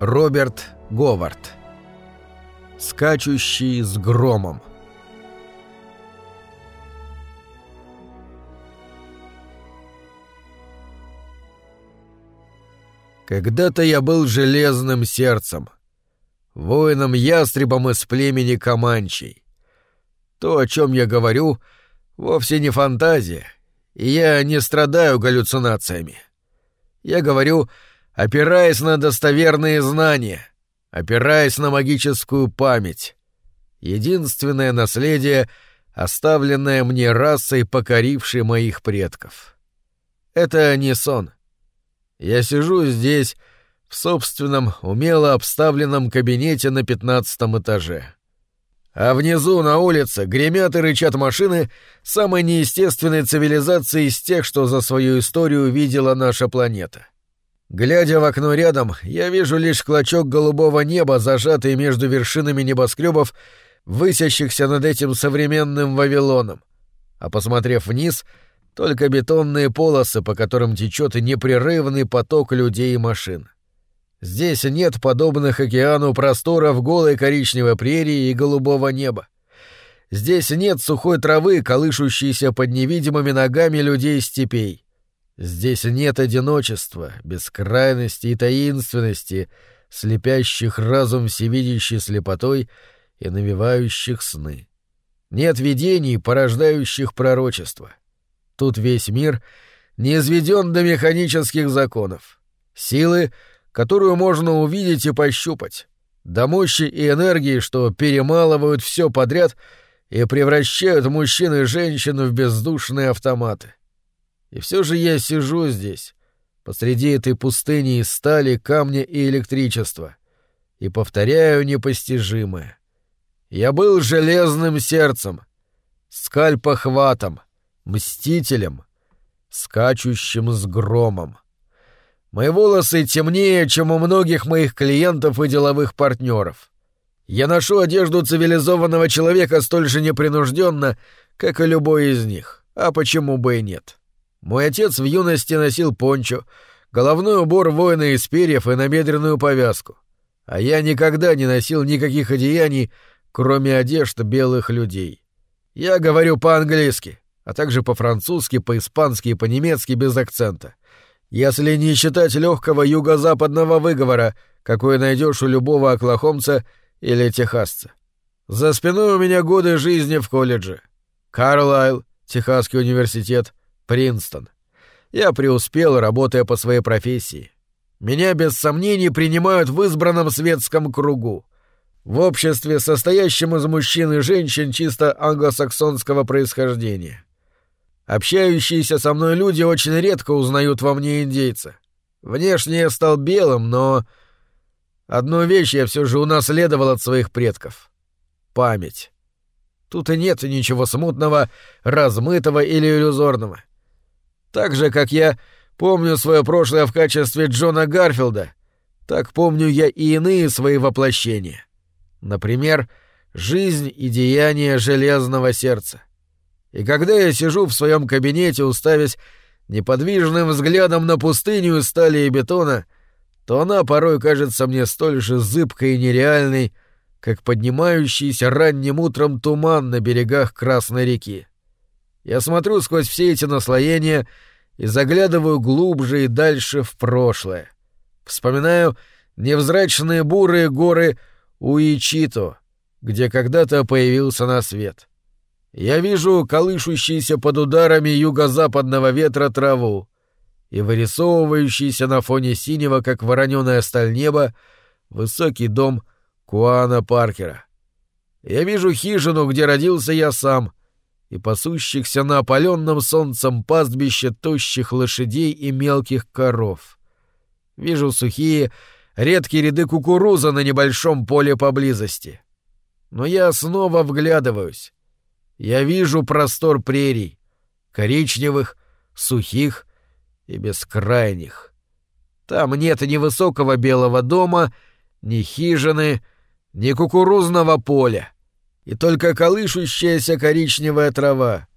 Роберт Говард. Скачущий с громом. Когда-то я был железным сердцем, воином-ястребом из племени Каманчей. То, о чем я говорю, вовсе не фантазия, и я не страдаю галлюцинациями. Я говорю опираясь на достоверные знания, опираясь на магическую память. Единственное наследие, оставленное мне расой, покорившей моих предков. Это не сон. Я сижу здесь, в собственном, умело обставленном кабинете на пятнадцатом этаже. А внизу на улице гремят и рычат машины самой неестественной цивилизации из тех, что за свою историю видела наша планета. Глядя в окно рядом, я вижу лишь клочок голубого неба, зажатый между вершинами небоскребов, высящихся над этим современным Вавилоном. А посмотрев вниз, только бетонные полосы, по которым течет непрерывный поток людей и машин. Здесь нет подобных океану просторов голой коричневой прерии и голубого неба. Здесь нет сухой травы, колышущейся под невидимыми ногами людей степей. Здесь нет одиночества, бескрайности и таинственности, слепящих разум всевидящей слепотой и навевающих сны. Нет видений, порождающих пророчества. Тут весь мир не изведен до механических законов. Силы, которую можно увидеть и пощупать. До мощи и энергии, что перемалывают все подряд и превращают мужчин и женщин в бездушные автоматы. И все же я сижу здесь, посреди этой пустыни из стали, камня и электричества, и повторяю непостижимое. Я был железным сердцем, скальпохватом, мстителем, скачущим с громом. Мои волосы темнее, чем у многих моих клиентов и деловых партнеров. Я ношу одежду цивилизованного человека столь же непринужденно, как и любой из них. А почему бы и нет? Мой отец в юности носил пончо, головной убор воина из перьев и набедренную повязку. А я никогда не носил никаких одеяний, кроме одежд белых людей. Я говорю по-английски, а также по-французски, по-испански и по-немецки без акцента. Если не считать легкого юго-западного выговора, какой найдешь у любого оклахомца или техасца. За спиной у меня годы жизни в колледже. Карлайл, Техасский университет, Принстон. Я преуспел, работая по своей профессии. Меня без сомнений принимают в избранном светском кругу. В обществе, состоящем из мужчин и женщин чисто англосаксонского происхождения. Общающиеся со мной люди очень редко узнают во мне индейца. Внешне я стал белым, но... Одну вещь я все же унаследовал от своих предков. Память. Тут и нет ничего смутного, размытого или иллюзорного. Так же, как я помню свое прошлое в качестве Джона Гарфилда, так помню я и иные свои воплощения. Например, жизнь и деяния железного сердца. И когда я сижу в своем кабинете, уставясь неподвижным взглядом на пустыню стали и бетона, то она порой кажется мне столь же зыбкой и нереальной, как поднимающийся ранним утром туман на берегах Красной реки. Я смотрю сквозь все эти наслоения и заглядываю глубже и дальше в прошлое. Вспоминаю невзрачные бурые горы Уичито, где когда-то появился на свет. Я вижу колышущиеся под ударами юго-западного ветра траву и вырисовывающийся на фоне синего, как вороненая сталь неба, высокий дом Куана Паркера. Я вижу хижину, где родился я сам — и пасущихся на опаленном солнцем пастбище тощих лошадей и мелких коров. Вижу сухие, редкие ряды кукуруза на небольшом поле поблизости. Но я снова вглядываюсь. Я вижу простор прерий, коричневых, сухих и бескрайних. Там нет ни высокого белого дома, ни хижины, ни кукурузного поля и только колышущаяся коричневая трава,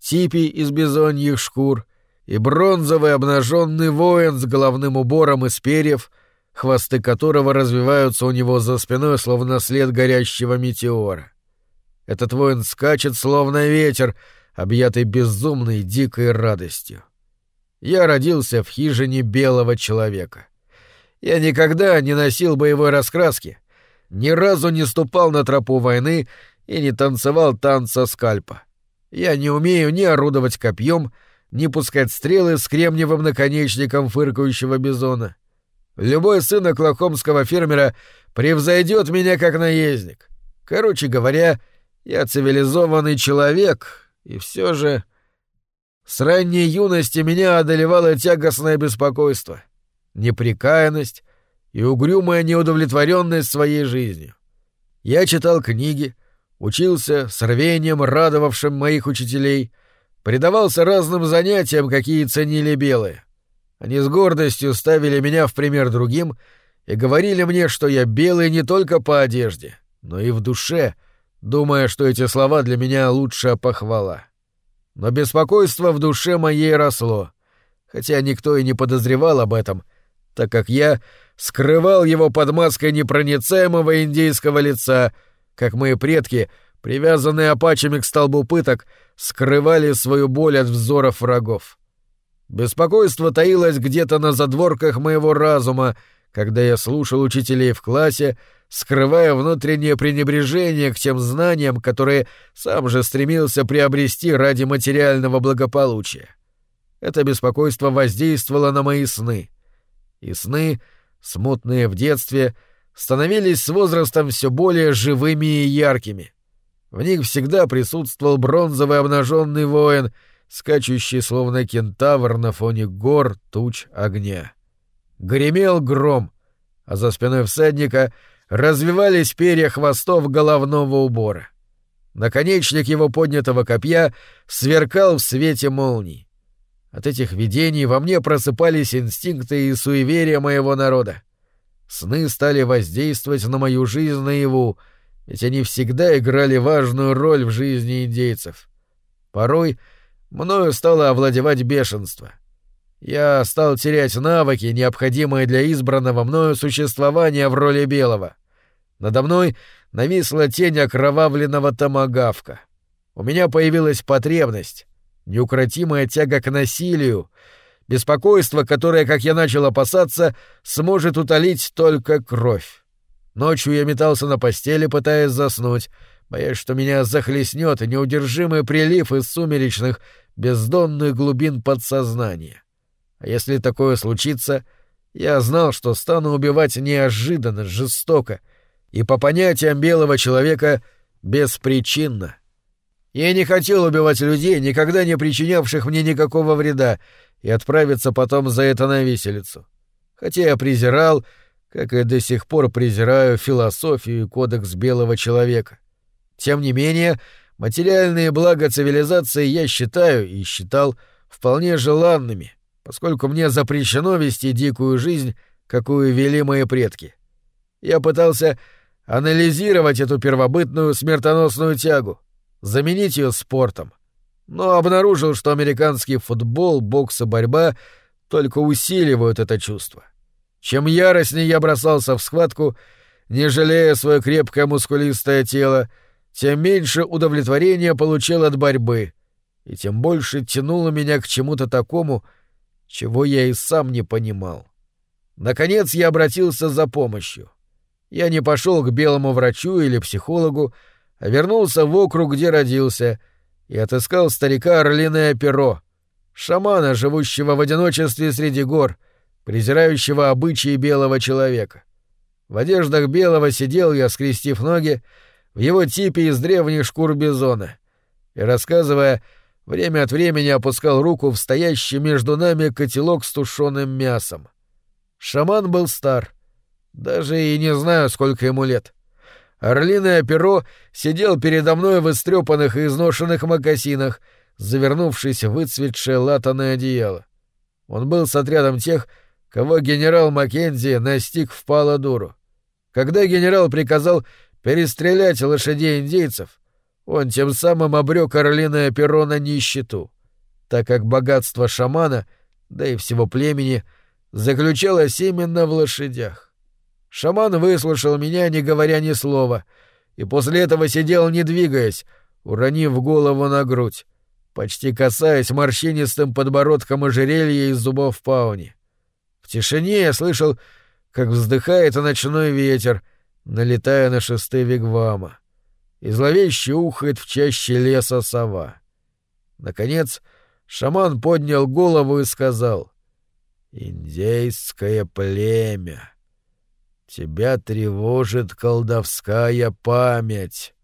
типи из бизоньих шкур и бронзовый обнаженный воин с головным убором из перьев, хвосты которого развиваются у него за спиной, словно след горящего метеора. Этот воин скачет, словно ветер, объятый безумной дикой радостью. Я родился в хижине белого человека. Я никогда не носил боевой раскраски, ни разу не ступал на тропу войны и не танцевал танца скальпа. Я не умею ни орудовать копьем, ни пускать стрелы с кремниевым наконечником фыркающего бизона. Любой сын оклахомского фермера превзойдет меня как наездник. Короче говоря, я цивилизованный человек, и все же... С ранней юности меня одолевало тягостное беспокойство, неприкаянность и угрюмая неудовлетворенность своей жизнью. Я читал книги, учился с рвением, радовавшим моих учителей, предавался разным занятиям, какие ценили белые. Они с гордостью ставили меня в пример другим и говорили мне, что я белый не только по одежде, но и в душе, думая, что эти слова для меня лучшая похвала. Но беспокойство в душе моей росло, хотя никто и не подозревал об этом, так как я скрывал его под маской непроницаемого индейского лица, как мои предки, привязанные апачами к столбу пыток, скрывали свою боль от взоров врагов. Беспокойство таилось где-то на задворках моего разума, когда я слушал учителей в классе, скрывая внутреннее пренебрежение к тем знаниям, которые сам же стремился приобрести ради материального благополучия. Это беспокойство воздействовало на мои сны. И сны — смутные в детстве, становились с возрастом все более живыми и яркими. В них всегда присутствовал бронзовый обнаженный воин, скачущий словно кентавр на фоне гор, туч, огня. Гремел гром, а за спиной всадника развивались перья хвостов головного убора. Наконечник его поднятого копья сверкал в свете молний. От этих видений во мне просыпались инстинкты и суеверия моего народа. Сны стали воздействовать на мою жизнь наяву, ведь они всегда играли важную роль в жизни индейцев. Порой мною стало овладевать бешенство. Я стал терять навыки, необходимые для избранного мною существования в роли белого. Надо мной нависла тень окровавленного томагавка. У меня появилась потребность неукротимая тяга к насилию, беспокойство, которое, как я начал опасаться, сможет утолить только кровь. Ночью я метался на постели, пытаясь заснуть, боясь, что меня захлестнет неудержимый прилив из сумеречных, бездонных глубин подсознания. А если такое случится, я знал, что стану убивать неожиданно, жестоко и по понятиям белого человека беспричинно. Я не хотел убивать людей, никогда не причинявших мне никакого вреда, и отправиться потом за это на виселицу. Хотя я презирал, как и до сих пор презираю философию и кодекс белого человека. Тем не менее, материальные блага цивилизации я считаю и считал вполне желанными, поскольку мне запрещено вести дикую жизнь, какую вели мои предки. Я пытался анализировать эту первобытную смертоносную тягу, заменить ее спортом. Но обнаружил, что американский футбол, бокс и борьба только усиливают это чувство. Чем яростнее я бросался в схватку, не жалея свое крепкое мускулистое тело, тем меньше удовлетворения получил от борьбы, и тем больше тянуло меня к чему-то такому, чего я и сам не понимал. Наконец я обратился за помощью. Я не пошел к белому врачу или психологу, вернулся в округ, где родился, и отыскал старика Орлиное перо, шамана, живущего в одиночестве среди гор, презирающего обычаи белого человека. В одеждах белого сидел я, скрестив ноги, в его типе из древних шкур бизона, и, рассказывая, время от времени опускал руку в стоящий между нами котелок с тушеным мясом. Шаман был стар, даже и не знаю, сколько ему лет — Орлиное перо сидел передо мной в истрепанных и изношенных мокасинах, завернувшись в выцветшее латаное одеяло. Он был с отрядом тех, кого генерал Маккензи настиг в Паладуру. Когда генерал приказал перестрелять лошадей индейцев, он тем самым обрек орлиное перо на нищету, так как богатство шамана, да и всего племени, заключалось именно в лошадях. Шаман выслушал меня, не говоря ни слова, и после этого сидел, не двигаясь, уронив голову на грудь, почти касаясь морщинистым подбородком ожерелья из зубов пауни. В тишине я слышал, как вздыхает ночной ветер, налетая на шесты вигвама, и зловеще ухает в чаще леса сова. Наконец, шаман поднял голову и сказал «Индейское племя». Тебя тревожит колдовская память.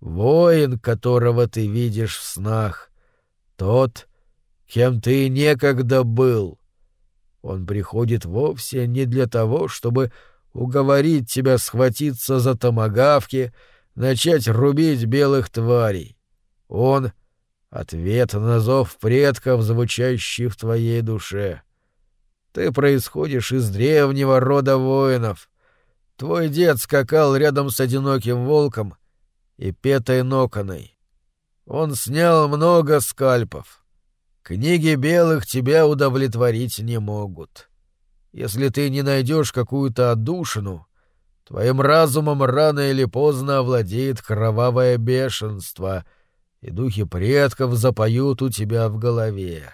Воин, которого ты видишь в снах, тот, кем ты некогда был. Он приходит вовсе не для того, чтобы уговорить тебя схватиться за томагавки, начать рубить белых тварей. Он — ответ на зов предков, звучащий в твоей душе. Ты происходишь из древнего рода воинов, Твой дед скакал рядом с одиноким волком и петой ноконой. Он снял много скальпов. Книги белых тебя удовлетворить не могут. Если ты не найдешь какую-то отдушину, твоим разумом рано или поздно овладеет кровавое бешенство, и духи предков запоют у тебя в голове.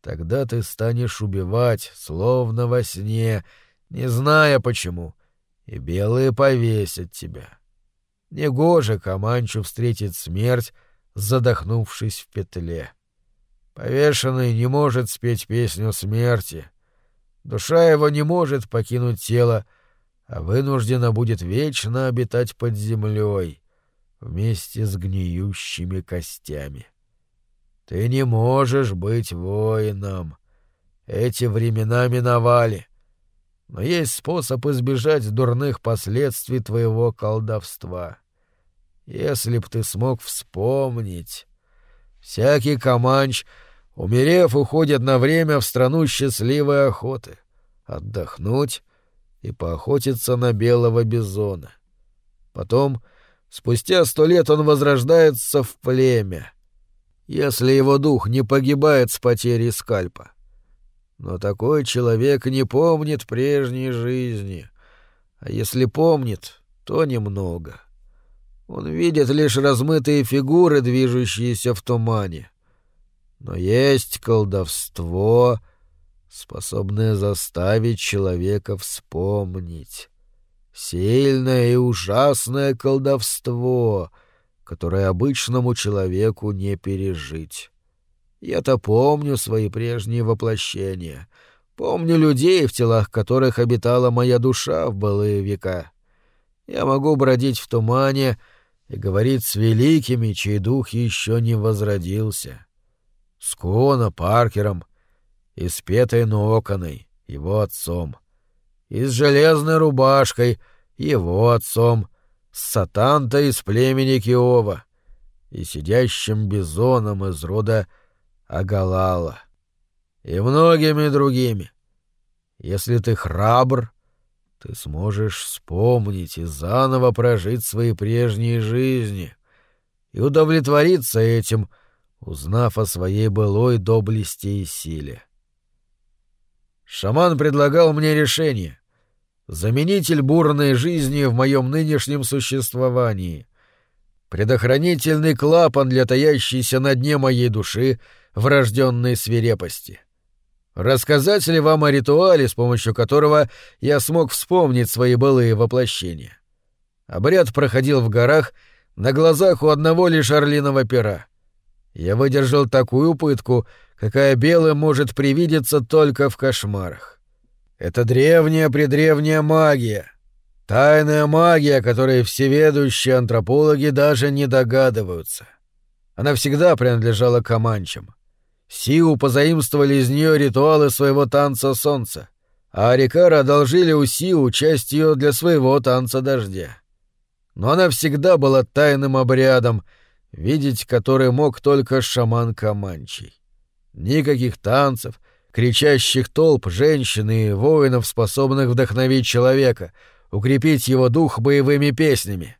Тогда ты станешь убивать, словно во сне, не зная почему — и белые повесят тебя. Негоже Каманчу встретить смерть, задохнувшись в петле. Повешенный не может спеть песню смерти. Душа его не может покинуть тело, а вынуждена будет вечно обитать под землей вместе с гниющими костями. Ты не можешь быть воином. Эти времена миновали но есть способ избежать дурных последствий твоего колдовства. Если б ты смог вспомнить... Всякий команч, умерев, уходит на время в страну счастливой охоты, отдохнуть и поохотиться на белого бизона. Потом, спустя сто лет, он возрождается в племя, если его дух не погибает с потерей скальпа. Но такой человек не помнит прежней жизни. А если помнит, то немного. Он видит лишь размытые фигуры, движущиеся в тумане. Но есть колдовство, способное заставить человека вспомнить. Сильное и ужасное колдовство, которое обычному человеку не пережить. Я-то помню свои прежние воплощения. Помню людей, в телах которых обитала моя душа в былые века. Я могу бродить в тумане и говорить с великими, чей дух еще не возродился. С Кона Паркером и с Петой Ноконой, его отцом. И с Железной Рубашкой, его отцом. С Сатантой из племени Киова и сидящим бизоном из рода Агалала и многими другими. Если ты храбр, ты сможешь вспомнить и заново прожить свои прежние жизни и удовлетвориться этим, узнав о своей былой доблести и силе. Шаман предлагал мне решение — заменитель бурной жизни в моем нынешнем существовании, предохранительный клапан для таящейся на дне моей души — врожденной свирепости. Рассказать ли вам о ритуале, с помощью которого я смог вспомнить свои былые воплощения? Обряд проходил в горах на глазах у одного лишь орлиного пера. Я выдержал такую пытку, какая белым может привидеться только в кошмарах. Это древняя-предревняя магия. Тайная магия, которой всеведущие антропологи даже не догадываются. Она всегда принадлежала команчам. Сиу позаимствовали из нее ритуалы своего танца солнца, а Арикара одолжили у Сиу часть ее для своего танца дождя. Но она всегда была тайным обрядом, видеть который мог только шаман Каманчий. Никаких танцев, кричащих толп женщин и воинов, способных вдохновить человека, укрепить его дух боевыми песнями.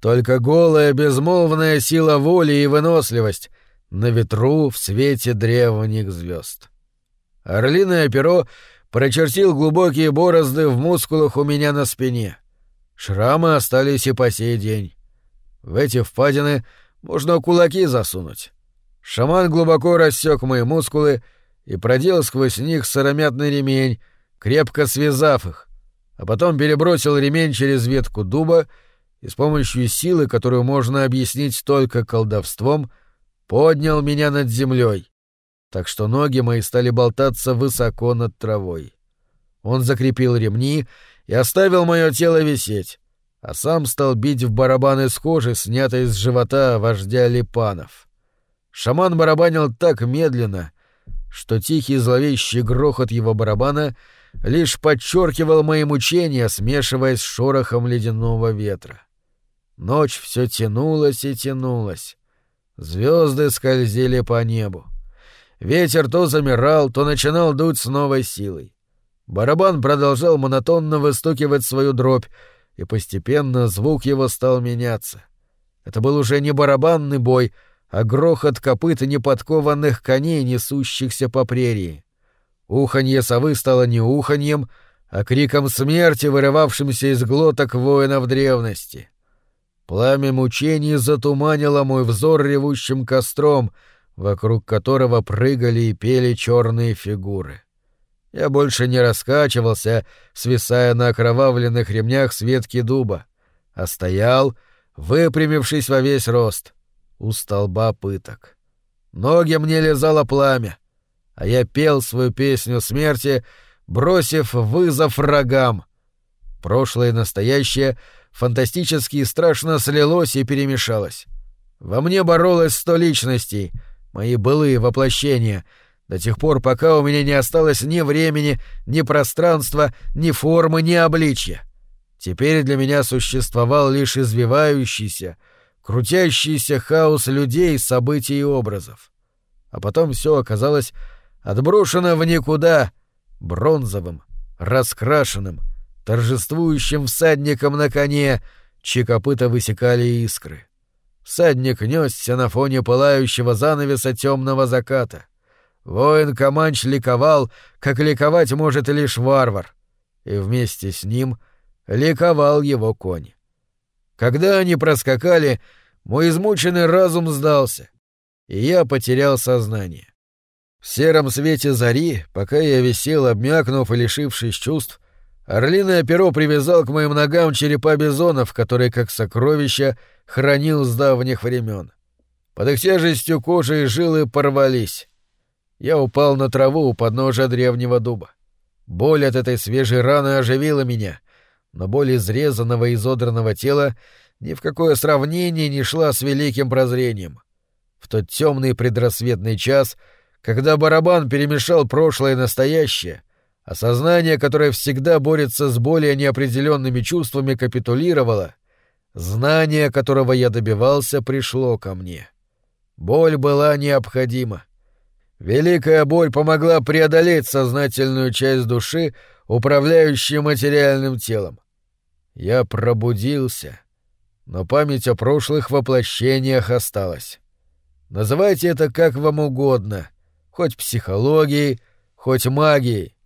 Только голая безмолвная сила воли и выносливость, на ветру в свете древних звезд. Орлиное перо прочертил глубокие борозды в мускулах у меня на спине. Шрамы остались и по сей день. В эти впадины можно кулаки засунуть. Шаман глубоко рассек мои мускулы и продел сквозь них сыромятный ремень, крепко связав их, а потом перебросил ремень через ветку дуба и с помощью силы, которую можно объяснить только колдовством, поднял меня над землей, так что ноги мои стали болтаться высоко над травой. Он закрепил ремни и оставил мое тело висеть, а сам стал бить в барабан из кожи, снятой с живота вождя Липанов. Шаман барабанил так медленно, что тихий зловещий грохот его барабана лишь подчеркивал мои мучения, смешиваясь с шорохом ледяного ветра. Ночь все тянулась и тянулась. Звезды скользили по небу. Ветер то замирал, то начинал дуть с новой силой. Барабан продолжал монотонно выстукивать свою дробь, и постепенно звук его стал меняться. Это был уже не барабанный бой, а грохот копыт неподкованных коней, несущихся по прерии. Уханье совы стало не уханьем, а криком смерти, вырывавшимся из глоток воинов древности. Пламя мучений затуманило мой взор ревущим костром, вокруг которого прыгали и пели черные фигуры. Я больше не раскачивался, свисая на окровавленных ремнях с ветки дуба, а стоял, выпрямившись во весь рост, у столба пыток. Ноги мне лизало пламя, а я пел свою песню смерти, бросив вызов врагам. Прошлое и настоящее фантастически и страшно слилось и перемешалось. Во мне боролось сто личностей, мои былые воплощения — до тех пор, пока у меня не осталось ни времени, ни пространства, ни формы, ни обличья. Теперь для меня существовал лишь извивающийся, крутящийся хаос людей, событий и образов. А потом все оказалось отброшено в никуда, бронзовым, раскрашенным, торжествующим всадником на коне, чьи копыта высекали искры. Всадник несся на фоне пылающего занавеса темного заката — Воин Каманч ликовал, как ликовать может лишь варвар, и вместе с ним ликовал его конь. Когда они проскакали, мой измученный разум сдался, и я потерял сознание. В сером свете зари, пока я висел, обмякнув и лишившись чувств, орлиное перо привязал к моим ногам черепа бизонов, которые, как сокровища, хранил с давних времен. Под их тяжестью кожи и жилы порвались. Я упал на траву у подножия древнего дуба. Боль от этой свежей раны оживила меня, но боль изрезанного и изодранного тела ни в какое сравнение не шла с великим прозрением. В тот темный предрассветный час, когда барабан перемешал прошлое и настоящее, а сознание, которое всегда борется с более неопределенными чувствами, капитулировало, знание, которого я добивался, пришло ко мне. Боль была необходима. Великая боль помогла преодолеть сознательную часть души, управляющую материальным телом. Я пробудился, но память о прошлых воплощениях осталась. Называйте это как вам угодно, хоть психологией, хоть магией.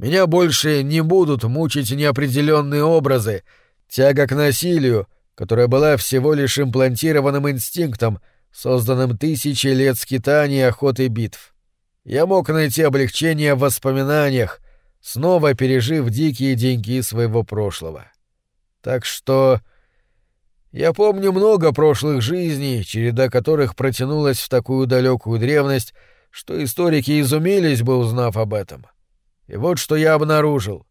Меня больше не будут мучить неопределенные образы, тяга к насилию, которая была всего лишь имплантированным инстинктом, созданным тысячи лет скитаний, охот и битв. Я мог найти облегчение в воспоминаниях, снова пережив дикие деньги своего прошлого. Так что... Я помню много прошлых жизней, череда которых протянулась в такую далекую древность, что историки изумились бы, узнав об этом. И вот что я обнаружил.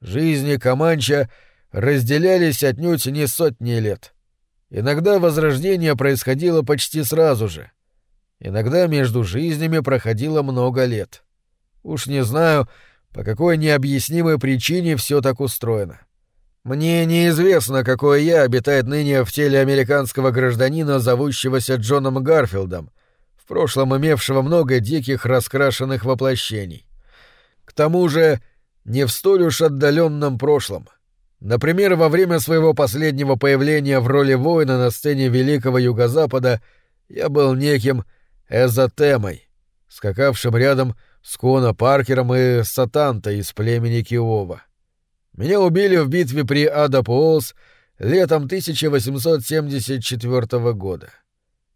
Жизни Каманча разделялись отнюдь не сотни лет. Иногда возрождение происходило почти сразу же. Иногда между жизнями проходило много лет. Уж не знаю, по какой необъяснимой причине все так устроено. Мне неизвестно, какое я обитает ныне в теле американского гражданина, зовущегося Джоном Гарфилдом, в прошлом имевшего много диких раскрашенных воплощений. К тому же не в столь уж отдаленном прошлом. Например, во время своего последнего появления в роли воина на сцене Великого Юго-Запада я был неким эзотемой, скакавшим рядом с Кона Паркером и Сатанта из племени Киова. Меня убили в битве при Адапоолс летом 1874 года.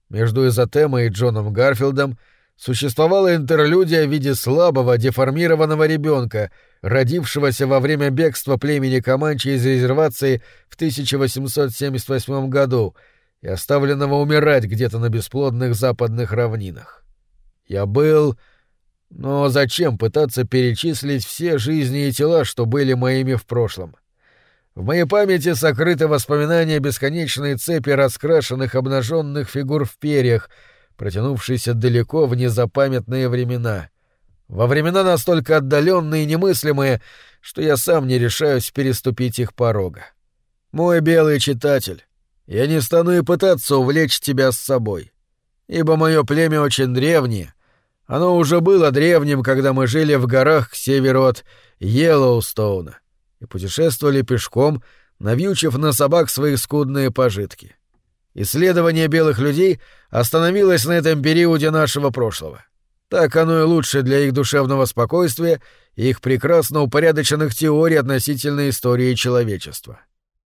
Между Изотемой и Джоном Гарфилдом существовала интерлюдия в виде слабого, деформированного ребенка, родившегося во время бегства племени Каманчи из резервации в 1878 году и оставленного умирать где-то на бесплодных западных равнинах. Я был... Но зачем пытаться перечислить все жизни и тела, что были моими в прошлом? В моей памяти сокрыты воспоминания бесконечной цепи раскрашенных обнаженных фигур в перьях, протянувшейся далеко в незапамятные времена. Во времена настолько отдаленные и немыслимые, что я сам не решаюсь переступить их порога. Мой белый читатель, я не стану и пытаться увлечь тебя с собой, ибо мое племя очень древнее, оно уже было древним, когда мы жили в горах к северу от Йеллоустоуна и путешествовали пешком, навьючив на собак свои скудные пожитки. Исследование белых людей остановилось на этом периоде нашего прошлого. Так оно и лучше для их душевного спокойствия и их прекрасно упорядоченных теорий относительно истории человечества.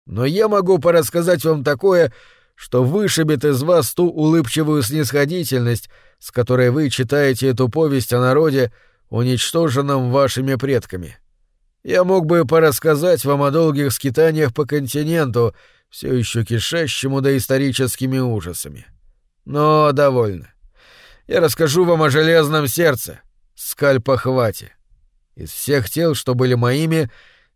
Но я могу порассказать вам такое, что вышибет из вас ту улыбчивую снисходительность, с которой вы читаете эту повесть о народе, уничтоженном вашими предками. Я мог бы порассказать вам о долгих скитаниях по континенту, все еще кишащему доисторическими ужасами. Но довольно. Я расскажу вам о железном сердце, скальпохвате. Из всех тел, что были моими,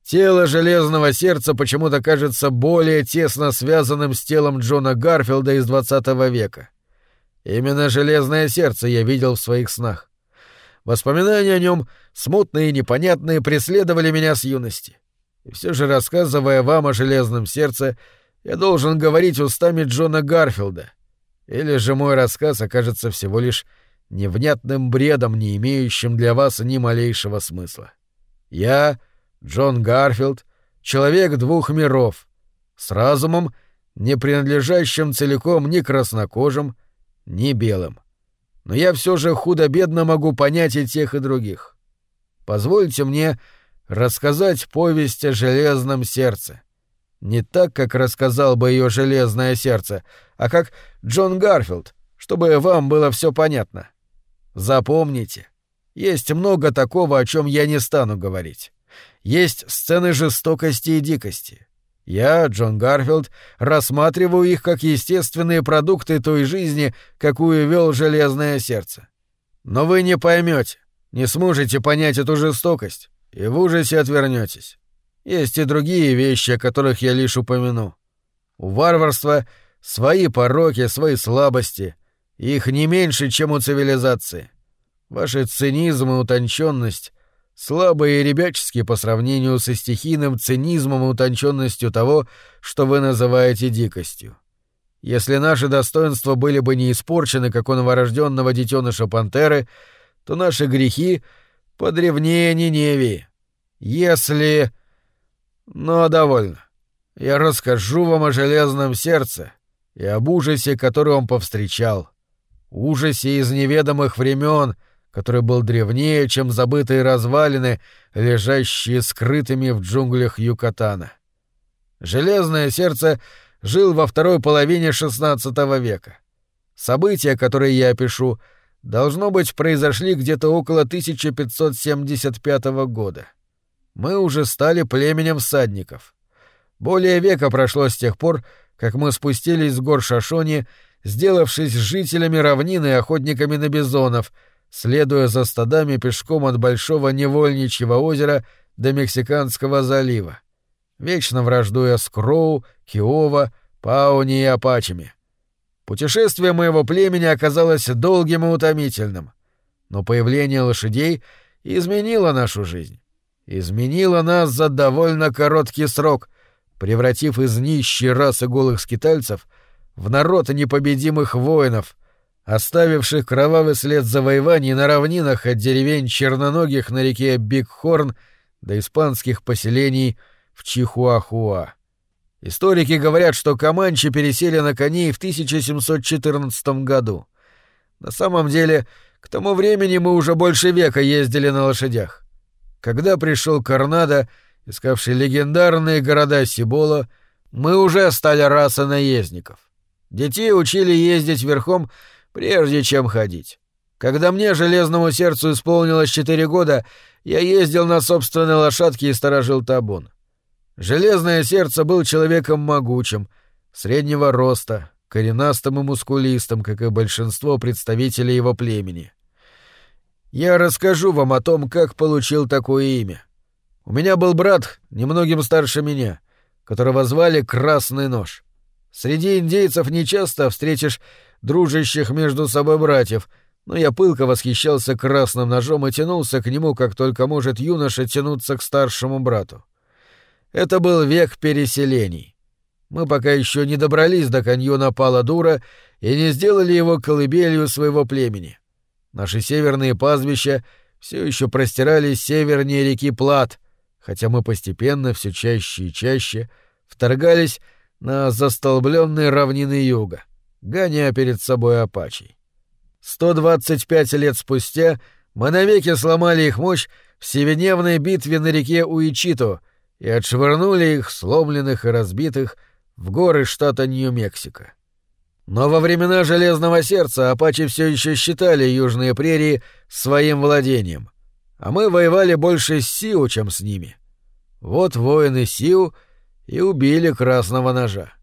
тело железного сердца почему-то кажется более тесно связанным с телом Джона Гарфилда из XX века. Именно железное сердце я видел в своих снах. Воспоминания о нем, смутные и непонятные, преследовали меня с юности. И все же, рассказывая вам о железном сердце, я должен говорить устами Джона Гарфилда. Или же мой рассказ окажется всего лишь невнятным бредом, не имеющим для вас ни малейшего смысла. Я, Джон Гарфилд, человек двух миров, с разумом, не принадлежащим целиком ни краснокожим, ни белым. Но я все же худо-бедно могу понять и тех, и других. Позвольте мне рассказать повесть о железном сердце. Не так, как рассказал бы ее железное сердце, а как Джон Гарфилд, чтобы вам было все понятно. Запомните, есть много такого, о чем я не стану говорить. Есть сцены жестокости и дикости. Я, Джон Гарфилд, рассматриваю их как естественные продукты той жизни, какую вел железное сердце. Но вы не поймете, не сможете понять эту жестокость, и в ужасе отвернетесь. Есть и другие вещи, о которых я лишь упомяну. У варварства свои пороки, свои слабости, их не меньше, чем у цивилизации. Ваши цинизм и утонченность слабые и ребяческие по сравнению со стихийным цинизмом и утонченностью того, что вы называете дикостью. Если наши достоинства были бы не испорчены, как у новорожденного детеныша пантеры, то наши грехи подревнее Ниневии. Если... Но довольно. Я расскажу вам о железном сердце и об ужасе, который он повстречал. Ужасе из неведомых времен — который был древнее, чем забытые развалины, лежащие скрытыми в джунглях Юкатана. Железное сердце жил во второй половине XVI века. События, которые я опишу, должно быть, произошли где-то около 1575 года. Мы уже стали племенем всадников. Более века прошло с тех пор, как мы спустились с гор Шашони, сделавшись жителями равнины и охотниками на бизонов — следуя за стадами пешком от Большого Невольничьего озера до Мексиканского залива, вечно враждуя с Кроу, Киова, Пауни и Апачами. Путешествие моего племени оказалось долгим и утомительным, но появление лошадей изменило нашу жизнь. Изменило нас за довольно короткий срок, превратив из нищей расы голых скитальцев в народ непобедимых воинов — оставивших кровавый след завоеваний на равнинах от деревень черноногих на реке Бигхорн до испанских поселений в Чихуахуа. Историки говорят, что команчи пересели на коней в 1714 году. На самом деле, К тому времени мы уже больше века ездили на лошадях. Когда пришел Корнадо, искавший легендарные города Сибола, мы уже стали раса наездников. Детей учили ездить верхом, прежде чем ходить. Когда мне, железному сердцу, исполнилось четыре года, я ездил на собственной лошадке и сторожил табун. Железное сердце был человеком могучим, среднего роста, коренастым и мускулистым, как и большинство представителей его племени. Я расскажу вам о том, как получил такое имя. У меня был брат, немногим старше меня, которого звали Красный Нож. Среди индейцев нечасто встретишь дружащих между собой братьев, но я пылко восхищался красным ножом и тянулся к нему, как только может юноша тянуться к старшему брату. Это был век переселений. Мы пока еще не добрались до каньона Паладура и не сделали его колыбелью своего племени. Наши северные пастбища все еще простирались севернее реки Плат, хотя мы постепенно все чаще и чаще вторгались на застолбленные равнины юга, гоняя перед собой апачей. 125 лет спустя мы навеки сломали их мощь в севеневной битве на реке Уичито и отшвырнули их, сломленных и разбитых, в горы штата Нью-Мексико. Но во времена Железного Сердца апачи все еще считали южные прерии своим владением, а мы воевали больше с Сиу, чем с ними. Вот воины Сиу и убили Красного Ножа.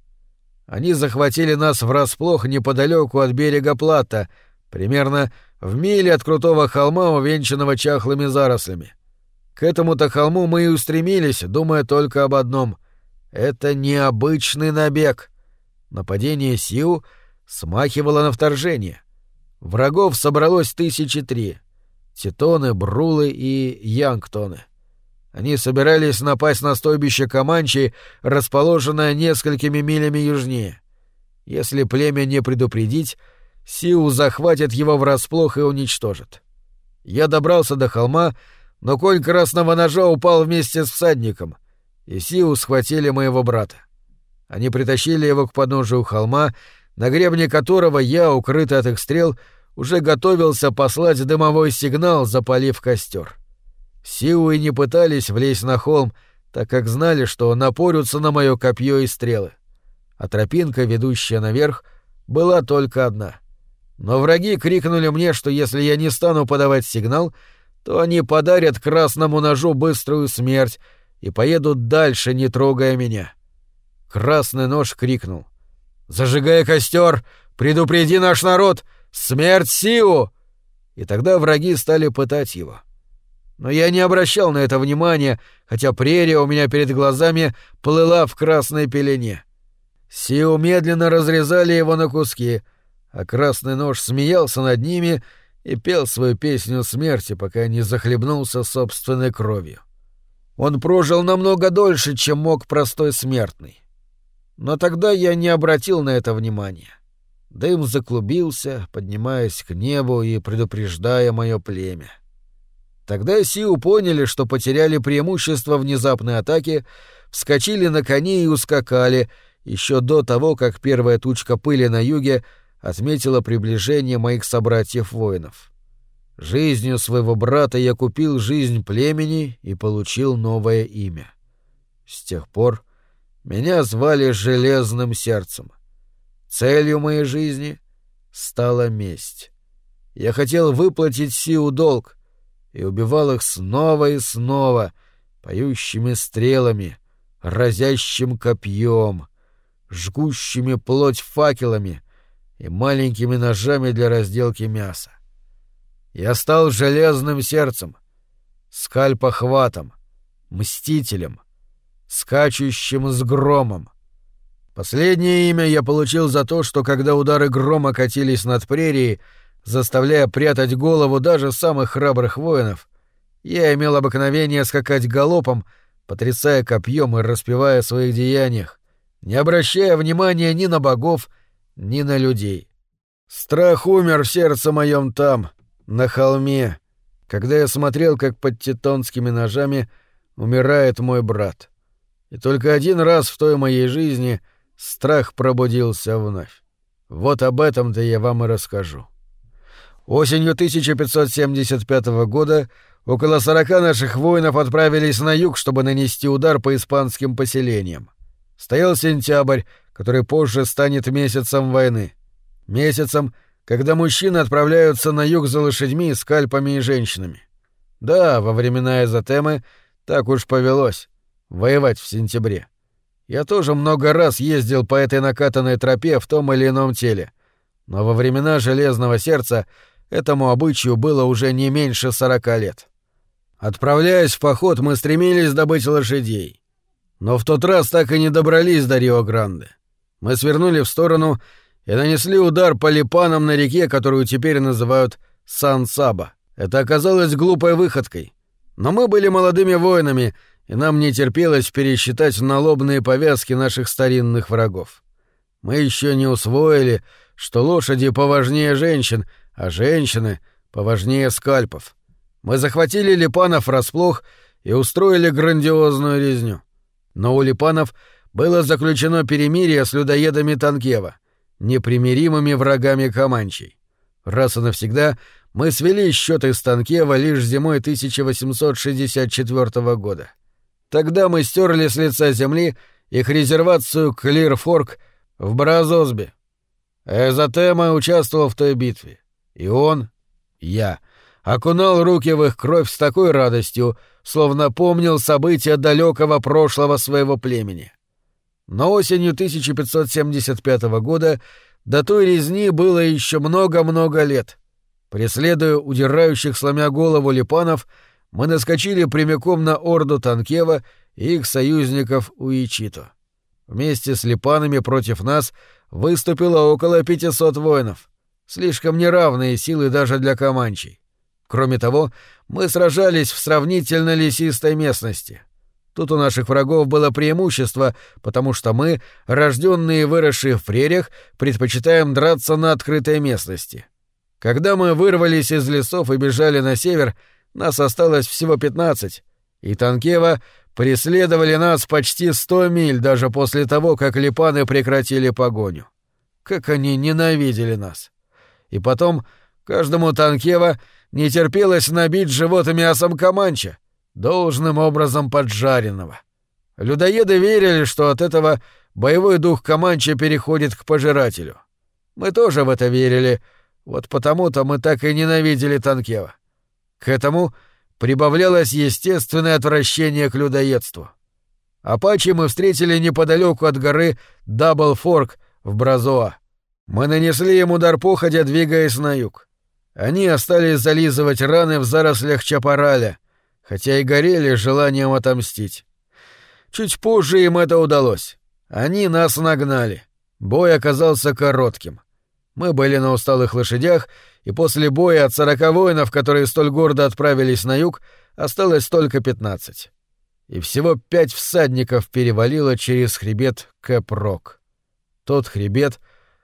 Они захватили нас врасплох неподалеку от берега Плата, примерно в миле от крутого холма, увенчанного чахлыми зарослями. К этому-то холму мы и устремились, думая только об одном — это необычный набег. Нападение Сиу смахивало на вторжение. Врагов собралось тысячи три. Титоны, Брулы и Янгтоны. Они собирались напасть на стойбище Каманчи, расположенное несколькими милями южнее. Если племя не предупредить, Сиу захватит его врасплох и уничтожит. Я добрался до холма, но конь красного ножа упал вместе с всадником, и Сиу схватили моего брата. Они притащили его к подножию холма, на гребне которого я, укрытый от их стрел, уже готовился послать дымовой сигнал, запалив костер. Сиуи не пытались влезть на холм, так как знали, что напорются на мое копье и стрелы. А тропинка, ведущая наверх, была только одна. Но враги крикнули мне, что если я не стану подавать сигнал, то они подарят красному ножу быструю смерть и поедут дальше, не трогая меня. Красный нож крикнул. «Зажигай костер! Предупреди наш народ! Смерть Сиу!» И тогда враги стали пытать его. Но я не обращал на это внимания, хотя прерия у меня перед глазами плыла в красной пелене. Сиу медленно разрезали его на куски, а красный нож смеялся над ними и пел свою песню смерти, пока не захлебнулся собственной кровью. Он прожил намного дольше, чем мог простой смертный. Но тогда я не обратил на это внимания. Дым заклубился, поднимаясь к небу и предупреждая мое племя. Тогда Сиу поняли, что потеряли преимущество внезапной атаки, вскочили на кони и ускакали, еще до того, как первая тучка пыли на юге отметила приближение моих собратьев-воинов. Жизнью своего брата я купил жизнь племени и получил новое имя. С тех пор меня звали Железным Сердцем. Целью моей жизни стала месть. Я хотел выплатить Сиу долг и убивал их снова и снова, поющими стрелами, разящим копьем, жгущими плоть факелами и маленькими ножами для разделки мяса. Я стал железным сердцем, скальпохватом, мстителем — скачущим с громом. Последнее имя я получил за то, что когда удары грома катились над прерией, заставляя прятать голову даже самых храбрых воинов, я имел обыкновение скакать галопом, потрясая копьем и распевая о своих деяниях, не обращая внимания ни на богов, ни на людей. Страх умер в сердце моем там, на холме, когда я смотрел, как под титонскими ножами умирает мой брат. И только один раз в той моей жизни страх пробудился вновь. Вот об этом-то я вам и расскажу. Осенью 1575 года около 40 наших воинов отправились на юг, чтобы нанести удар по испанским поселениям. Стоял сентябрь, который позже станет месяцем войны. Месяцем, когда мужчины отправляются на юг за лошадьми, скальпами и женщинами. Да, во времена Эзотемы так уж повелось — воевать в сентябре. Я тоже много раз ездил по этой накатанной тропе в том или ином теле. Но во времена Железного Сердца этому обычаю было уже не меньше сорока лет. Отправляясь в поход, мы стремились добыть лошадей. Но в тот раз так и не добрались до Рио-Гранде. Мы свернули в сторону и нанесли удар по липанам на реке, которую теперь называют Сан-Саба. Это оказалось глупой выходкой. Но мы были молодыми воинами — и нам не терпелось пересчитать налобные повязки наших старинных врагов. Мы еще не усвоили, что лошади поважнее женщин, а женщины поважнее скальпов. Мы захватили Липанов врасплох и устроили грандиозную резню. Но у Липанов было заключено перемирие с людоедами Танкева, непримиримыми врагами Каманчей. Раз и навсегда мы свели счеты с Танкева лишь зимой 1864 года. Тогда мы стерли с лица земли их резервацию Клирфорк в Бразозбе. Эзотема участвовал в той битве. И он, я, окунал руки в их кровь с такой радостью, словно помнил события далекого прошлого своего племени. Но осенью 1575 года до той резни было еще много-много лет. Преследуя удирающих, сломя голову липанов, мы наскочили прямиком на орду Танкева и их союзников Уичито. Вместе с Липанами против нас выступило около 500 воинов. Слишком неравные силы даже для Каманчей. Кроме того, мы сражались в сравнительно лесистой местности. Тут у наших врагов было преимущество, потому что мы, рожденные и выросшие в прериях, предпочитаем драться на открытой местности. Когда мы вырвались из лесов и бежали на север, нас осталось всего пятнадцать, и Танкева преследовали нас почти сто миль даже после того, как липаны прекратили погоню. Как они ненавидели нас. И потом каждому Танкева не терпелось набить живот мясом Каманча, должным образом поджаренного. Людоеды верили, что от этого боевой дух Каманча переходит к пожирателю. Мы тоже в это верили, вот потому-то мы так и ненавидели Танкева. К этому прибавлялось естественное отвращение к людоедству. Апачи мы встретили неподалеку от горы Дабл Форк в Бразоа. Мы нанесли им удар походя, двигаясь на юг. Они остались зализывать раны в зарослях Чапараля, хотя и горели желанием отомстить. Чуть позже им это удалось. Они нас нагнали. Бой оказался коротким. Мы были на усталых лошадях и после боя от сорока воинов, которые столь гордо отправились на юг, осталось только пятнадцать. И всего пять всадников перевалило через хребет Кэп-Рок. Тот хребет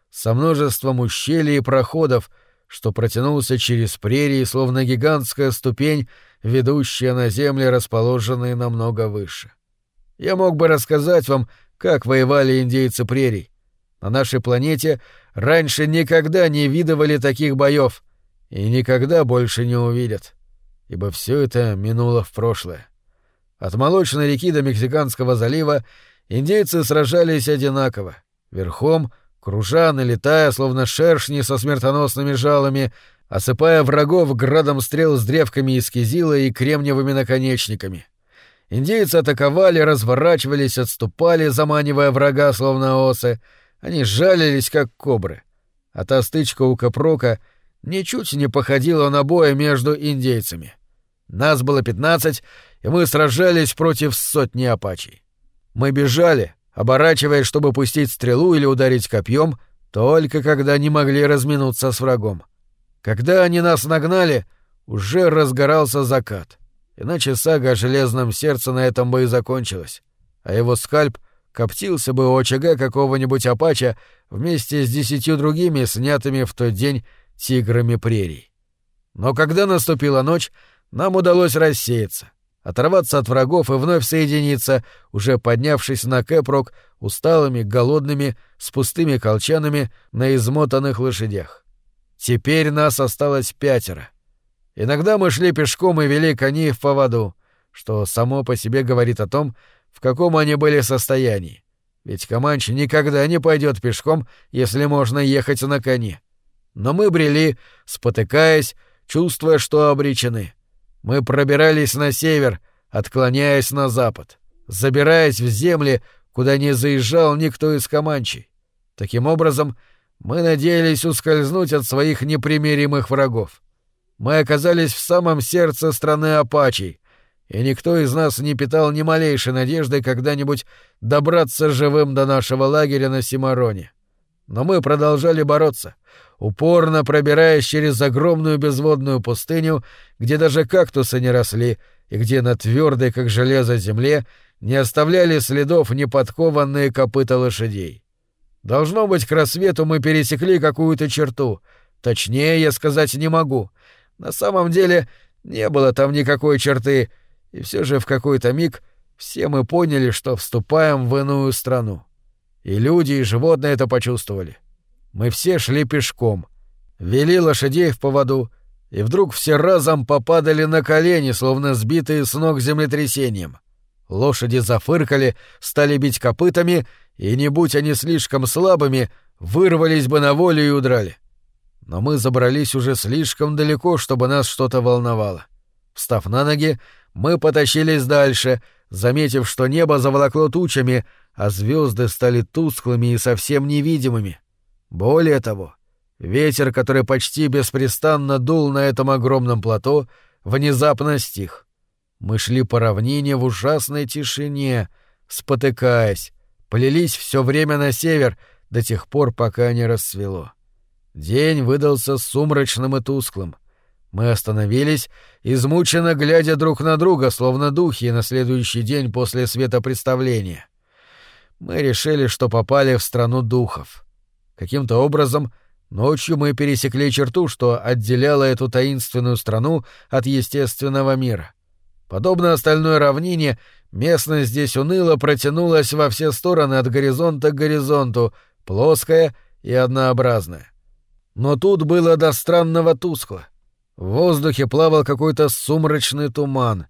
со множеством ущелий и проходов, что протянулся через прерии, словно гигантская ступень, ведущая на земли, расположенные намного выше. Я мог бы рассказать вам, как воевали индейцы прерий. На нашей планете раньше никогда не видывали таких боев и никогда больше не увидят, ибо все это минуло в прошлое. От Молочной реки до Мексиканского залива индейцы сражались одинаково, верхом, кружа, налетая, словно шершни со смертоносными жалами, осыпая врагов градом стрел с древками из кизила и кремниевыми наконечниками. Индейцы атаковали, разворачивались, отступали, заманивая врага, словно осы. Они жалились, как кобры а та стычка у Капрока ничуть не походила на боя между индейцами. Нас было пятнадцать, и мы сражались против сотни апачей. Мы бежали, оборачиваясь, чтобы пустить стрелу или ударить копьем, только когда не могли разминуться с врагом. Когда они нас нагнали, уже разгорался закат. Иначе сага о железном сердце на этом бы и закончилась, а его скальп коптился бы у очага какого-нибудь апача вместе с десятью другими, снятыми в тот день тиграми прерий. Но когда наступила ночь, нам удалось рассеяться, оторваться от врагов и вновь соединиться, уже поднявшись на Кэпрок усталыми, голодными, с пустыми колчанами на измотанных лошадях. Теперь нас осталось пятеро. Иногда мы шли пешком и вели коней в поводу, что само по себе говорит о том, в каком они были состоянии. Ведь Каманч никогда не пойдет пешком, если можно ехать на коне. Но мы брели, спотыкаясь, чувствуя, что обречены. Мы пробирались на север, отклоняясь на запад, забираясь в земли, куда не заезжал никто из Каманчей. Таким образом, мы надеялись ускользнуть от своих непримиримых врагов. Мы оказались в самом сердце страны Апачей, и никто из нас не питал ни малейшей надежды когда-нибудь добраться живым до нашего лагеря на Симароне. Но мы продолжали бороться, упорно пробираясь через огромную безводную пустыню, где даже кактусы не росли, и где на твердой, как железо, земле не оставляли следов неподкованные копыта лошадей. Должно быть, к рассвету мы пересекли какую-то черту. Точнее я сказать не могу. На самом деле не было там никакой черты, и все же в какой-то миг все мы поняли, что вступаем в иную страну. И люди, и животные это почувствовали. Мы все шли пешком, вели лошадей в поводу, и вдруг все разом попадали на колени, словно сбитые с ног землетрясением. Лошади зафыркали, стали бить копытами, и, не будь они слишком слабыми, вырвались бы на волю и удрали. Но мы забрались уже слишком далеко, чтобы нас что-то волновало. Встав на ноги, мы потащились дальше, заметив, что небо заволокло тучами, а звезды стали тусклыми и совсем невидимыми. Более того, ветер, который почти беспрестанно дул на этом огромном плато, внезапно стих. Мы шли по равнине в ужасной тишине, спотыкаясь, плелись все время на север до тех пор, пока не рассвело. День выдался сумрачным и тусклым. Мы остановились, измученно глядя друг на друга, словно духи на следующий день после светопредставления. Мы решили, что попали в страну духов. Каким-то образом ночью мы пересекли черту, что отделяла эту таинственную страну от естественного мира. Подобно остальной равнине, местность здесь уныло протянулась во все стороны от горизонта к горизонту, плоская и однообразная. Но тут было до странного тускло. В воздухе плавал какой-то сумрачный туман.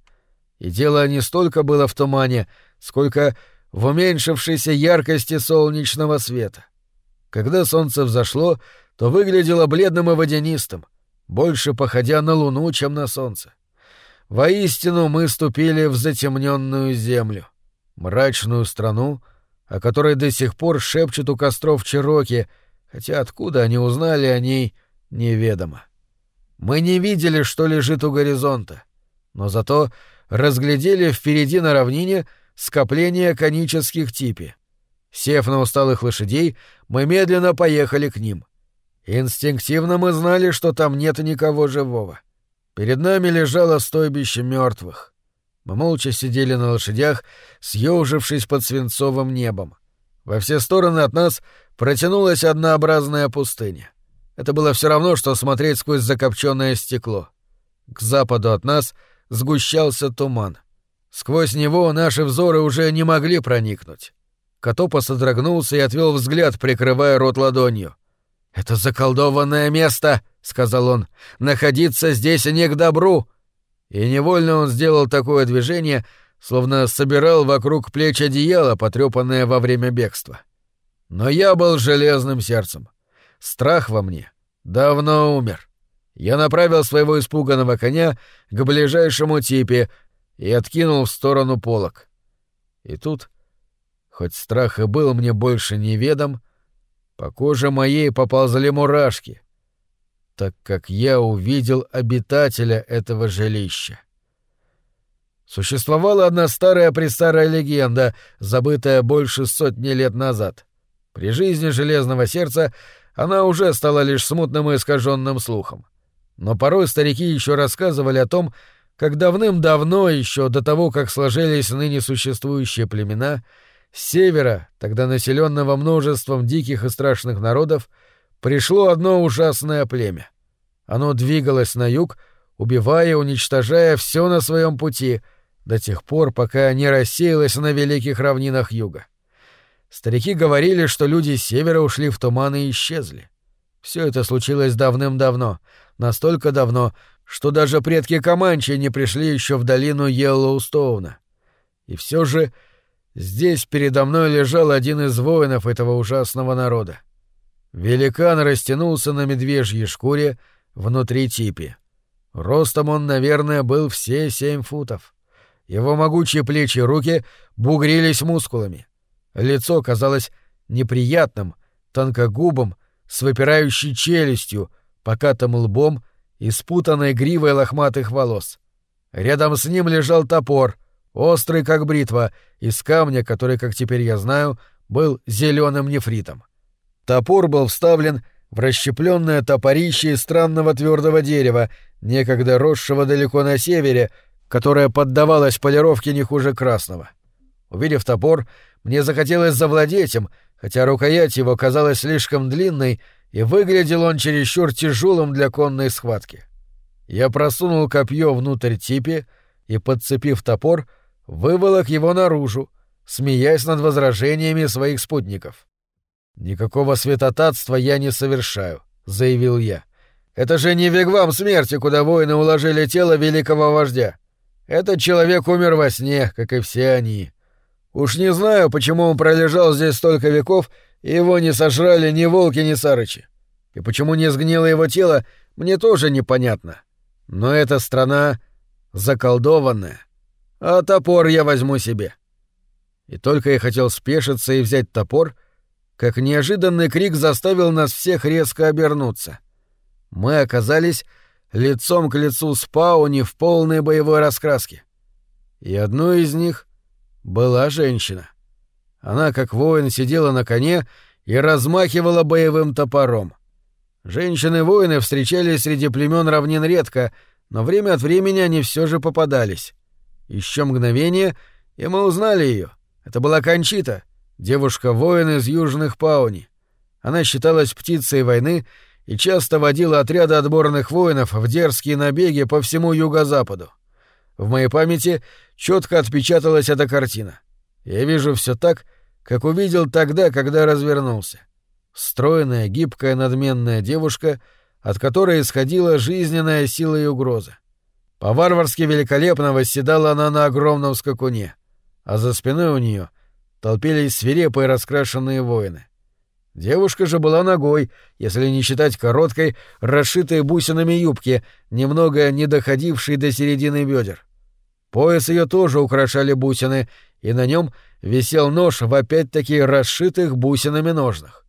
И дело не столько было в тумане, сколько в уменьшившейся яркости солнечного света. Когда солнце взошло, то выглядело бледным и водянистым, больше походя на луну, чем на солнце. Воистину мы ступили в затемненную землю, мрачную страну, о которой до сих пор шепчут у костров Чироки, хотя откуда они узнали о ней, неведомо. Мы не видели, что лежит у горизонта, но зато разглядели впереди на равнине скопление конических типи. Сев на усталых лошадей, мы медленно поехали к ним. Инстинктивно мы знали, что там нет никого живого. Перед нами лежало стойбище мертвых. Мы молча сидели на лошадях, съежившись под свинцовым небом. Во все стороны от нас протянулась однообразная пустыня. Это было все равно, что смотреть сквозь закопченное стекло. К западу от нас сгущался туман. Сквозь него наши взоры уже не могли проникнуть. Котопа содрогнулся и отвел взгляд, прикрывая рот ладонью. «Это заколдованное место!» сказал он, — находиться здесь не к добру. И невольно он сделал такое движение, словно собирал вокруг плеч одеяло, потрепанное во время бегства. Но я был железным сердцем. Страх во мне давно умер. Я направил своего испуганного коня к ближайшему типе и откинул в сторону полок. И тут, хоть страх и был мне больше неведом, по коже моей поползли мурашки — так как я увидел обитателя этого жилища. Существовала одна старая-престарая легенда, забытая больше сотни лет назад. При жизни Железного Сердца она уже стала лишь смутным и искаженным слухом. Но порой старики еще рассказывали о том, как давным-давно, еще до того, как сложились ныне существующие племена, с севера, тогда населенного множеством диких и страшных народов, пришло одно ужасное племя. Оно двигалось на юг, убивая и уничтожая все на своем пути, до тех пор, пока не рассеялось на великих равнинах юга. Старики говорили, что люди с севера ушли в туман и исчезли. Все это случилось давным-давно, настолько давно, что даже предки Команчи не пришли еще в долину Йеллоустоуна. И все же здесь передо мной лежал один из воинов этого ужасного народа. Великан растянулся на медвежьей шкуре внутри типи. Ростом он, наверное, был все семь футов. Его могучие плечи и руки бугрились мускулами. Лицо казалось неприятным, тонкогубым, с выпирающей челюстью, покатым лбом и спутанной гривой лохматых волос. Рядом с ним лежал топор, острый как бритва, из камня, который, как теперь я знаю, был зеленым нефритом. Топор был вставлен в расщепленное топорище из странного твердого дерева, некогда росшего далеко на севере, которое поддавалось полировке не хуже красного. Увидев топор, мне захотелось завладеть им, хотя рукоять его казалась слишком длинной, и выглядел он чересчур тяжелым для конной схватки. Я просунул копье внутрь типи и, подцепив топор, выволок его наружу, смеясь над возражениями своих спутников. «Никакого святотатства я не совершаю», — заявил я. «Это же не вигвам смерти, куда воины уложили тело великого вождя. Этот человек умер во сне, как и все они. Уж не знаю, почему он пролежал здесь столько веков, и его не сожрали ни волки, ни сарычи. И почему не сгнило его тело, мне тоже непонятно. Но эта страна заколдованная. А топор я возьму себе. И только я хотел спешиться и взять топор, как неожиданный крик заставил нас всех резко обернуться. Мы оказались лицом к лицу с Пауни в полной боевой раскраске. И одной из них была женщина. Она, как воин, сидела на коне и размахивала боевым топором. Женщины-воины встречались среди племен равнин редко, но время от времени они все же попадались. Еще мгновение, и мы узнали ее. Это была Кончита, девушка-воин из южных Пауни. Она считалась птицей войны и часто водила отряды отборных воинов в дерзкие набеги по всему юго-западу. В моей памяти четко отпечаталась эта картина. Я вижу все так, как увидел тогда, когда развернулся. Стройная, гибкая, надменная девушка, от которой исходила жизненная сила и угроза. По-варварски великолепно восседала она на огромном скакуне, а за спиной у нее толпились свирепые раскрашенные воины. Девушка же была ногой, если не считать короткой, расшитой бусинами юбки, немного не доходившей до середины бедер. Пояс ее тоже украшали бусины, и на нем висел нож в опять-таки расшитых бусинами ножнах.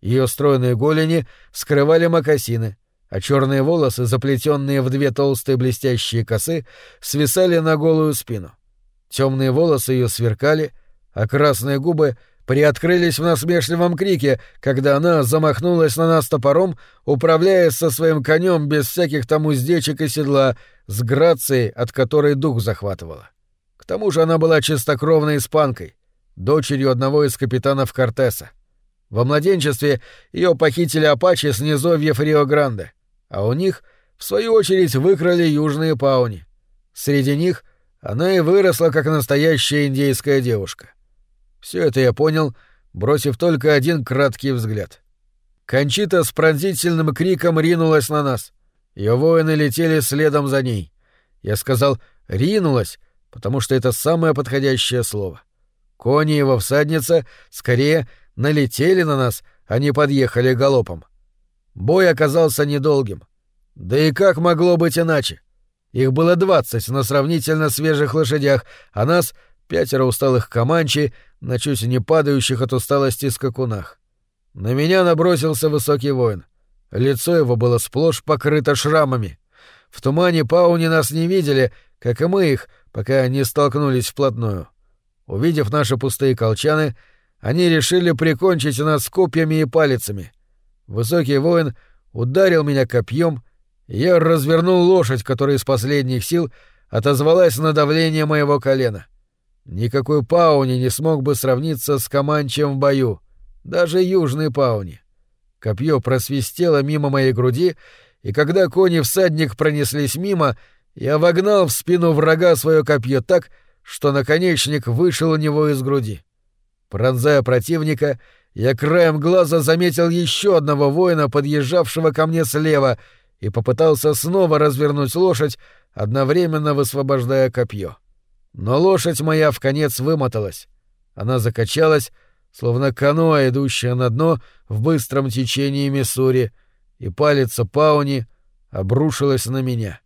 Ее стройные голени скрывали мокасины, а черные волосы, заплетенные в две толстые блестящие косы, свисали на голую спину. Темные волосы ее сверкали, а красные губы приоткрылись в насмешливом крике, когда она замахнулась на нас топором, управляясь со своим конем без всяких там уздечек и седла, с грацией, от которой дух захватывала. К тому же она была чистокровной испанкой, дочерью одного из капитанов Кортеса. Во младенчестве ее похитили апачи с низовьев Рио-Гранде, а у них, в свою очередь, выкрали южные пауни. Среди них она и выросла как настоящая индейская девушка. Все это я понял, бросив только один краткий взгляд. Кончита с пронзительным криком ринулась на нас. Ее воины летели следом за ней. Я сказал «ринулась», потому что это самое подходящее слово. Кони его всадница скорее налетели на нас, а не подъехали галопом. Бой оказался недолгим. Да и как могло быть иначе? Их было двадцать на сравнительно свежих лошадях, а нас — пятеро усталых команчей на чуть не падающих от усталости скакунах. На меня набросился высокий воин. Лицо его было сплошь покрыто шрамами. В тумане пауни нас не видели, как и мы их, пока не столкнулись вплотную. Увидев наши пустые колчаны, они решили прикончить нас копьями и палицами. Высокий воин ударил меня копьем, и я развернул лошадь, которая из последних сил отозвалась на давление моего колена. Никакой пауни не смог бы сравниться с Каманчем в бою, даже южный пауни. Копье просвистело мимо моей груди, и когда кони-всадник пронеслись мимо, я вогнал в спину врага свое копье так, что наконечник вышел у него из груди. Пронзая противника, я краем глаза заметил еще одного воина, подъезжавшего ко мне слева, и попытался снова развернуть лошадь, одновременно высвобождая копье. Но лошадь моя в конец вымоталась. Она закачалась, словно каноэ, идущее на дно в быстром течении Миссури, и палец Пауни обрушилась на меня.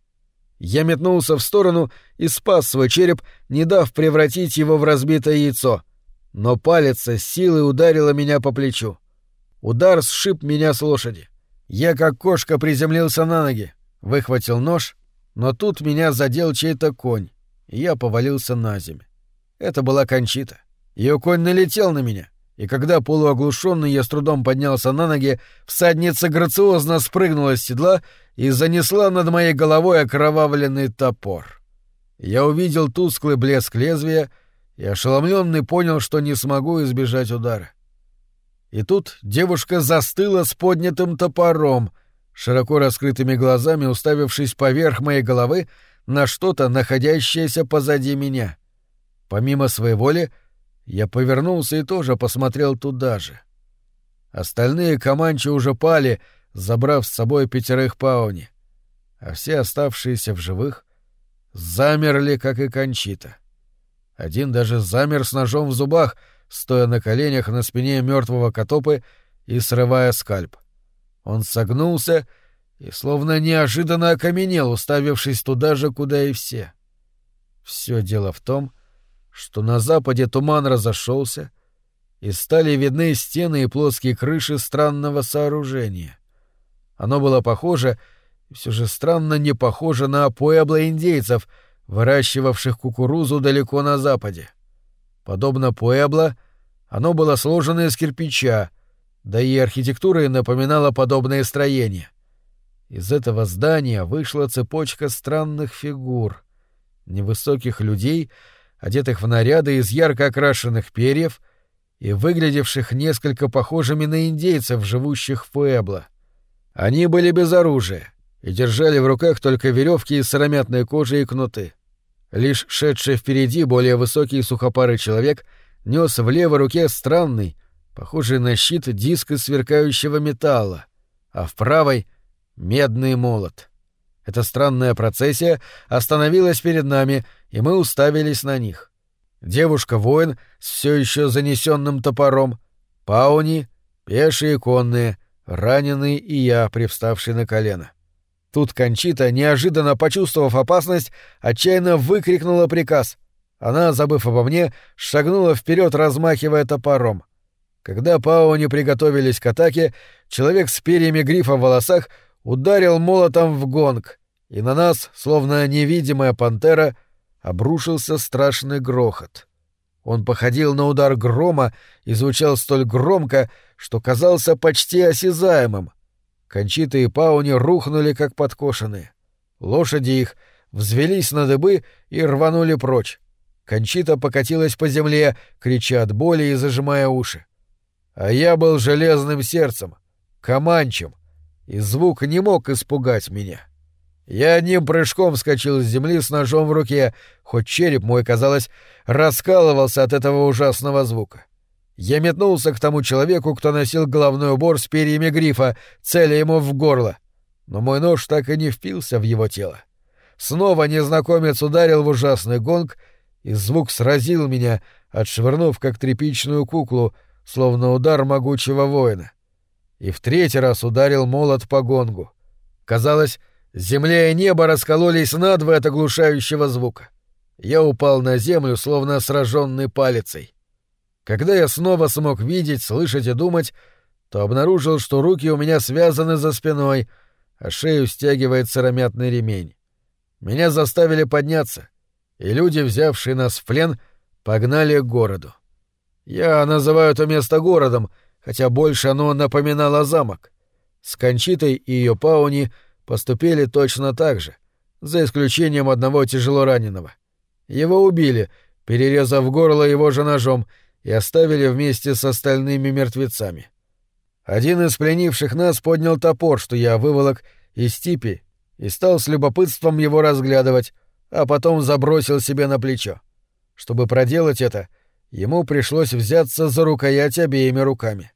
Я метнулся в сторону и спас свой череп, не дав превратить его в разбитое яйцо. Но палец с силой ударила меня по плечу. Удар сшиб меня с лошади. Я как кошка приземлился на ноги, выхватил нож, но тут меня задел чей-то конь, я повалился на землю. Это была Кончита. Ее конь налетел на меня, и когда полуоглушенный я с трудом поднялся на ноги, всадница грациозно спрыгнула с седла и занесла над моей головой окровавленный топор. Я увидел тусклый блеск лезвия и ошеломленный понял, что не смогу избежать удара. И тут девушка застыла с поднятым топором, широко раскрытыми глазами уставившись поверх моей головы на что-то, находящееся позади меня. Помимо своей воли, я повернулся и тоже посмотрел туда же. Остальные команчи уже пали, забрав с собой пятерых пауни, а все оставшиеся в живых замерли, как и Кончита. Один даже замер с ножом в зубах — стоя на коленях на спине мертвого котопы и срывая скальп. Он согнулся и словно неожиданно окаменел, уставившись туда же, куда и все. Все дело в том, что на западе туман разошелся, и стали видны стены и плоские крыши странного сооружения. Оно было похоже, и все же странно не похоже на пуэбло индейцев, выращивавших кукурузу далеко на западе. Подобно Пуэбло, оно было сложено из кирпича, да и архитектура напоминала подобное строение. Из этого здания вышла цепочка странных фигур. Невысоких людей, одетых в наряды из ярко окрашенных перьев и выглядевших несколько похожими на индейцев, живущих в Пуэбло. Они были без оружия и держали в руках только веревки из сыромятной кожи и кнуты. Лишь шедший впереди более высокий сухопарый человек нес в левой руке странный, похожий на щит диск из сверкающего металла, а в правой — медный молот. Эта странная процессия остановилась перед нами, и мы уставились на них. Девушка-воин с все еще занесенным топором, пауни, пешие конные, раненый и я, привставший на колено. — Тут Кончита, неожиданно почувствовав опасность, отчаянно выкрикнула приказ. Она, забыв обо мне, шагнула вперед, размахивая топором. Когда Пауни приготовились к атаке, человек с перьями грифа в волосах ударил молотом в гонг, и на нас, словно невидимая пантера, обрушился страшный грохот. Он походил на удар грома и звучал столь громко, что казался почти осязаемым — Кончита и Пауни рухнули, как подкошенные. Лошади их взвелись на дыбы и рванули прочь. Кончита покатилась по земле, крича от боли и зажимая уши. А я был железным сердцем, команчем, и звук не мог испугать меня. Я одним прыжком вскочил с земли с ножом в руке, хоть череп мой, казалось, раскалывался от этого ужасного звука. Я метнулся к тому человеку, кто носил головной убор с перьями грифа, целя ему в горло. Но мой нож так и не впился в его тело. Снова незнакомец ударил в ужасный гонг, и звук сразил меня, отшвырнув как тряпичную куклу, словно удар могучего воина. И в третий раз ударил молот по гонгу. Казалось, земля и небо раскололись надвое от оглушающего звука. Я упал на землю, словно сраженный палицей. Когда я снова смог видеть, слышать и думать, то обнаружил, что руки у меня связаны за спиной, а шею стягивает сыромятный ремень. Меня заставили подняться, и люди, взявшие нас в плен, погнали к городу. Я называю это место городом, хотя больше оно напоминало замок. С Кончитой и ее пауни поступили точно так же, за исключением одного тяжело раненого. Его убили, перерезав горло его же ножом — и оставили вместе с остальными мертвецами. Один из пленивших нас поднял топор, что я выволок из типи, и стал с любопытством его разглядывать, а потом забросил себе на плечо. Чтобы проделать это, ему пришлось взяться за рукоять обеими руками.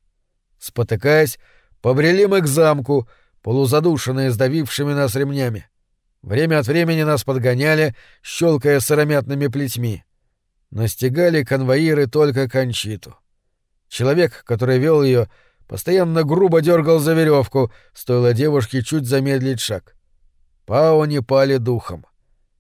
Спотыкаясь, побрели мы к замку, полузадушенные сдавившими нас ремнями. Время от времени нас подгоняли, щелкая сыромятными плетьми. Настигали конвоиры только Кончиту. Человек, который вел ее, постоянно грубо дергал за веревку, стоило девушке чуть замедлить шаг. Пао не пали духом.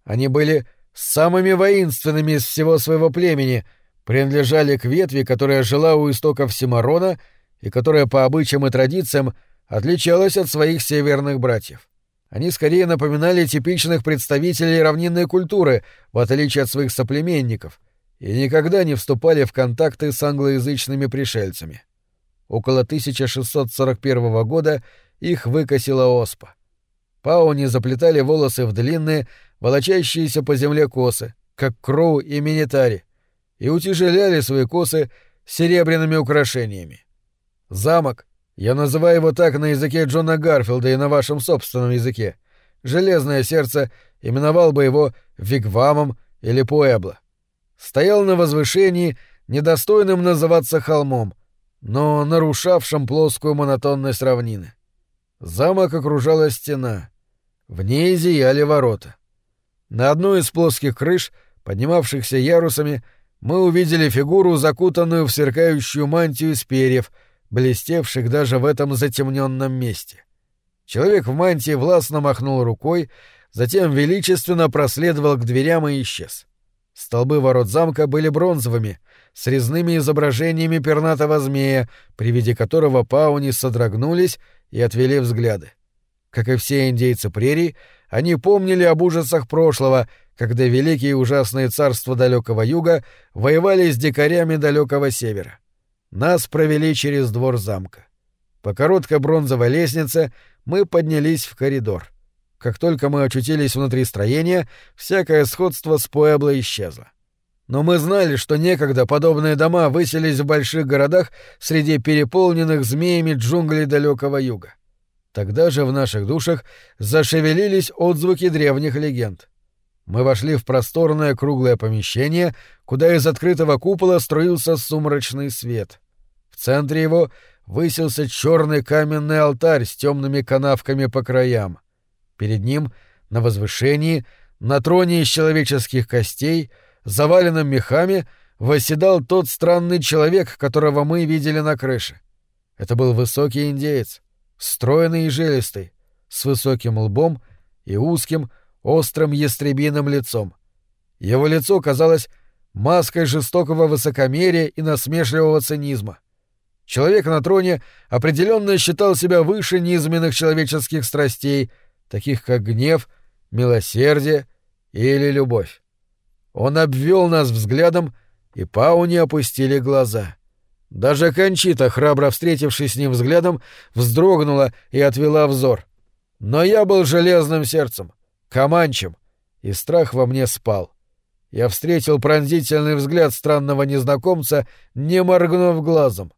Они были самыми воинственными из всего своего племени, принадлежали к ветви, которая жила у истоков Симарона и которая по обычаям и традициям отличалась от своих северных братьев. Они скорее напоминали типичных представителей равнинной культуры, в отличие от своих соплеменников, и никогда не вступали в контакты с англоязычными пришельцами. Около 1641 года их выкосила оспа. Пауни заплетали волосы в длинные, волочащиеся по земле косы, как Кроу и Минитари, и утяжеляли свои косы серебряными украшениями. Замок, я называю его так на языке Джона Гарфилда и на вашем собственном языке, Железное сердце именовал бы его Вигвамом или Пуэбло. Стоял на возвышении, недостойным называться холмом, но нарушавшим плоскую монотонность равнины. Замок окружала стена. В ней зияли ворота. На одной из плоских крыш, поднимавшихся ярусами, мы увидели фигуру, закутанную в сверкающую мантию из перьев, блестевших даже в этом затемненном месте. Человек в мантии властно махнул рукой, затем величественно проследовал к дверям и исчез. Столбы ворот замка были бронзовыми, с резными изображениями пернатого змея, при виде которого пауни содрогнулись и отвели взгляды. Как и все индейцы прерий, они помнили об ужасах прошлого, когда великие ужасные царства далекого юга воевали с дикарями далекого севера. Нас провели через двор замка. По короткой бронзовой лестнице мы поднялись в коридор. Как только мы очутились внутри строения, всякое сходство с Пуэбло исчезло. Но мы знали, что некогда подобные дома выселись в больших городах среди переполненных змеями джунглей далекого юга. Тогда же в наших душах зашевелились отзвуки древних легенд. Мы вошли в просторное круглое помещение, куда из открытого купола струился сумрачный свет. В центре его высился черный каменный алтарь с темными канавками по краям. Перед ним, на возвышении, на троне из человеческих костей — заваленном мехами, восседал тот странный человек, которого мы видели на крыше. Это был высокий индеец, стройный и жилистый, с высоким лбом и узким, острым ястребиным лицом. Его лицо казалось маской жестокого высокомерия и насмешливого цинизма. Человек на троне определенно считал себя выше низменных человеческих страстей, таких как гнев, милосердие или любовь. Он обвел нас взглядом, и Пауни опустили глаза. Даже Кончита, храбро встретившись с ним взглядом, вздрогнула и отвела взор. Но я был железным сердцем, команчем, и страх во мне спал. Я встретил пронзительный взгляд странного незнакомца, не моргнув глазом.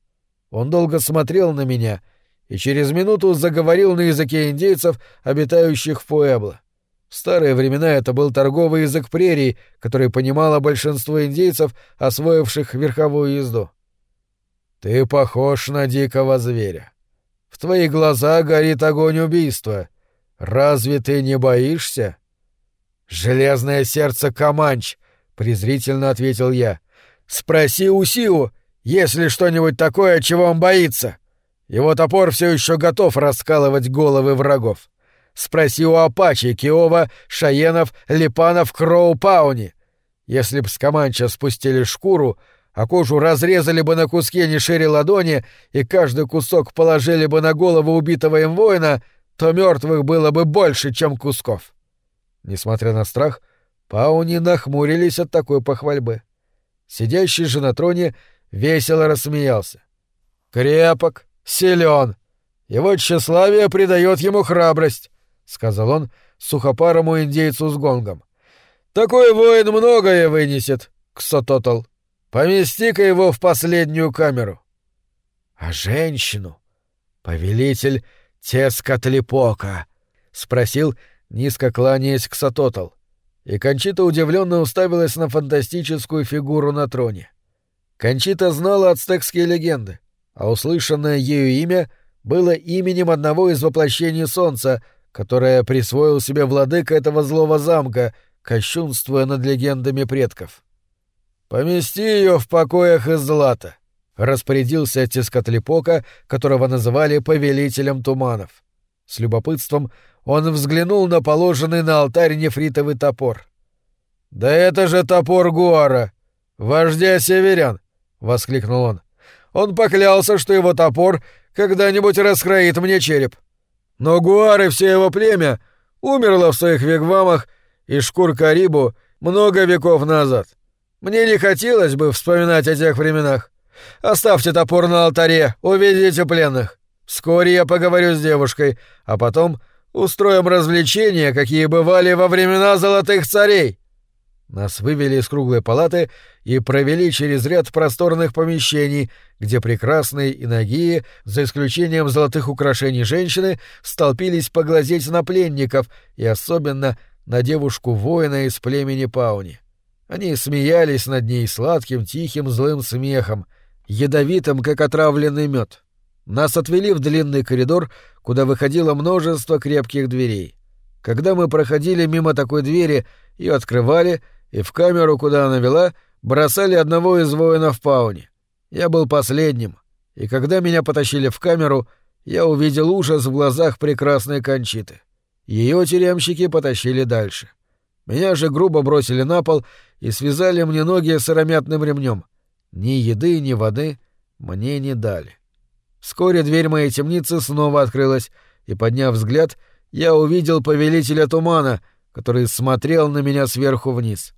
Он долго смотрел на меня и через минуту заговорил на языке индейцев, обитающих в Пуэбло. В старые времена это был торговый язык прерий, который понимало большинство индейцев, освоивших верховую езду. «Ты похож на дикого зверя. В твои глаза горит огонь убийства. Разве ты не боишься?» «Железное сердце Каманч», — презрительно ответил я. «Спроси у Сиу, есть ли что-нибудь такое, чего он боится. Его топор все еще готов раскалывать головы врагов. Спроси у Апачи, Киова, Шаенов, Липанов, Кроу, Пауни. Если б с Каманча спустили шкуру, а кожу разрезали бы на куски не шире ладони и каждый кусок положили бы на голову убитого им воина, то мертвых было бы больше, чем кусков. Несмотря на страх, Пауни нахмурились от такой похвальбы. Сидящий же на троне весело рассмеялся. «Крепок, силен. Его тщеславие придает ему храбрость сказал он сухопарому индейцу с гонгом. Такой воин многое вынесет, Ксототл. Помести-ка его в последнюю камеру. А женщину? Повелитель Тескотлипока, спросил, низко кланяясь Ксототл. И Кончита удивленно уставилась на фантастическую фигуру на троне. Кончита знала ацтекские легенды. а услышанное ею имя было именем одного из воплощений солнца, которое присвоил себе владыка этого злого замка, кощунствуя над легендами предков. «Помести ее в покоях из злата», — распорядился Тискотлипока, которого называли повелителем туманов. С любопытством он взглянул на положенный на алтарь нефритовый топор. «Да это же топор Гуара, вождя северян!» — воскликнул он. «Он поклялся, что его топор когда-нибудь раскроит мне череп. Но Гуар и все его племя умерло в своих вигвамах из шкур Карибу много веков назад. Мне не хотелось бы вспоминать о тех временах. Оставьте топор на алтаре, уведите пленных. Вскоре я поговорю с девушкой, а потом устроим развлечения, какие бывали во времена золотых царей. Нас вывели из круглой палаты и провели через ряд просторных помещений, где прекрасные и нагие, за исключением золотых украшений женщины, столпились поглазеть на пленников и особенно на девушку-воина из племени Пауни. Они смеялись над ней сладким, тихим, злым смехом, ядовитым, как отравленный мед. Нас отвели в длинный коридор, куда выходило множество крепких дверей. Когда мы проходили мимо такой двери, ее открывали — и в камеру, куда она вела, бросали одного из воинов Пауни. Я был последним, и когда меня потащили в камеру, я увидел ужас в глазах прекрасной Кончиты. Ее тюремщики потащили дальше. Меня же грубо бросили на пол и связали мне ноги сыромятным ремнем. Ни еды, ни воды мне не дали. Вскоре дверь моей темницы снова открылась, и, подняв взгляд, я увидел повелителя тумана, который смотрел на меня сверху вниз.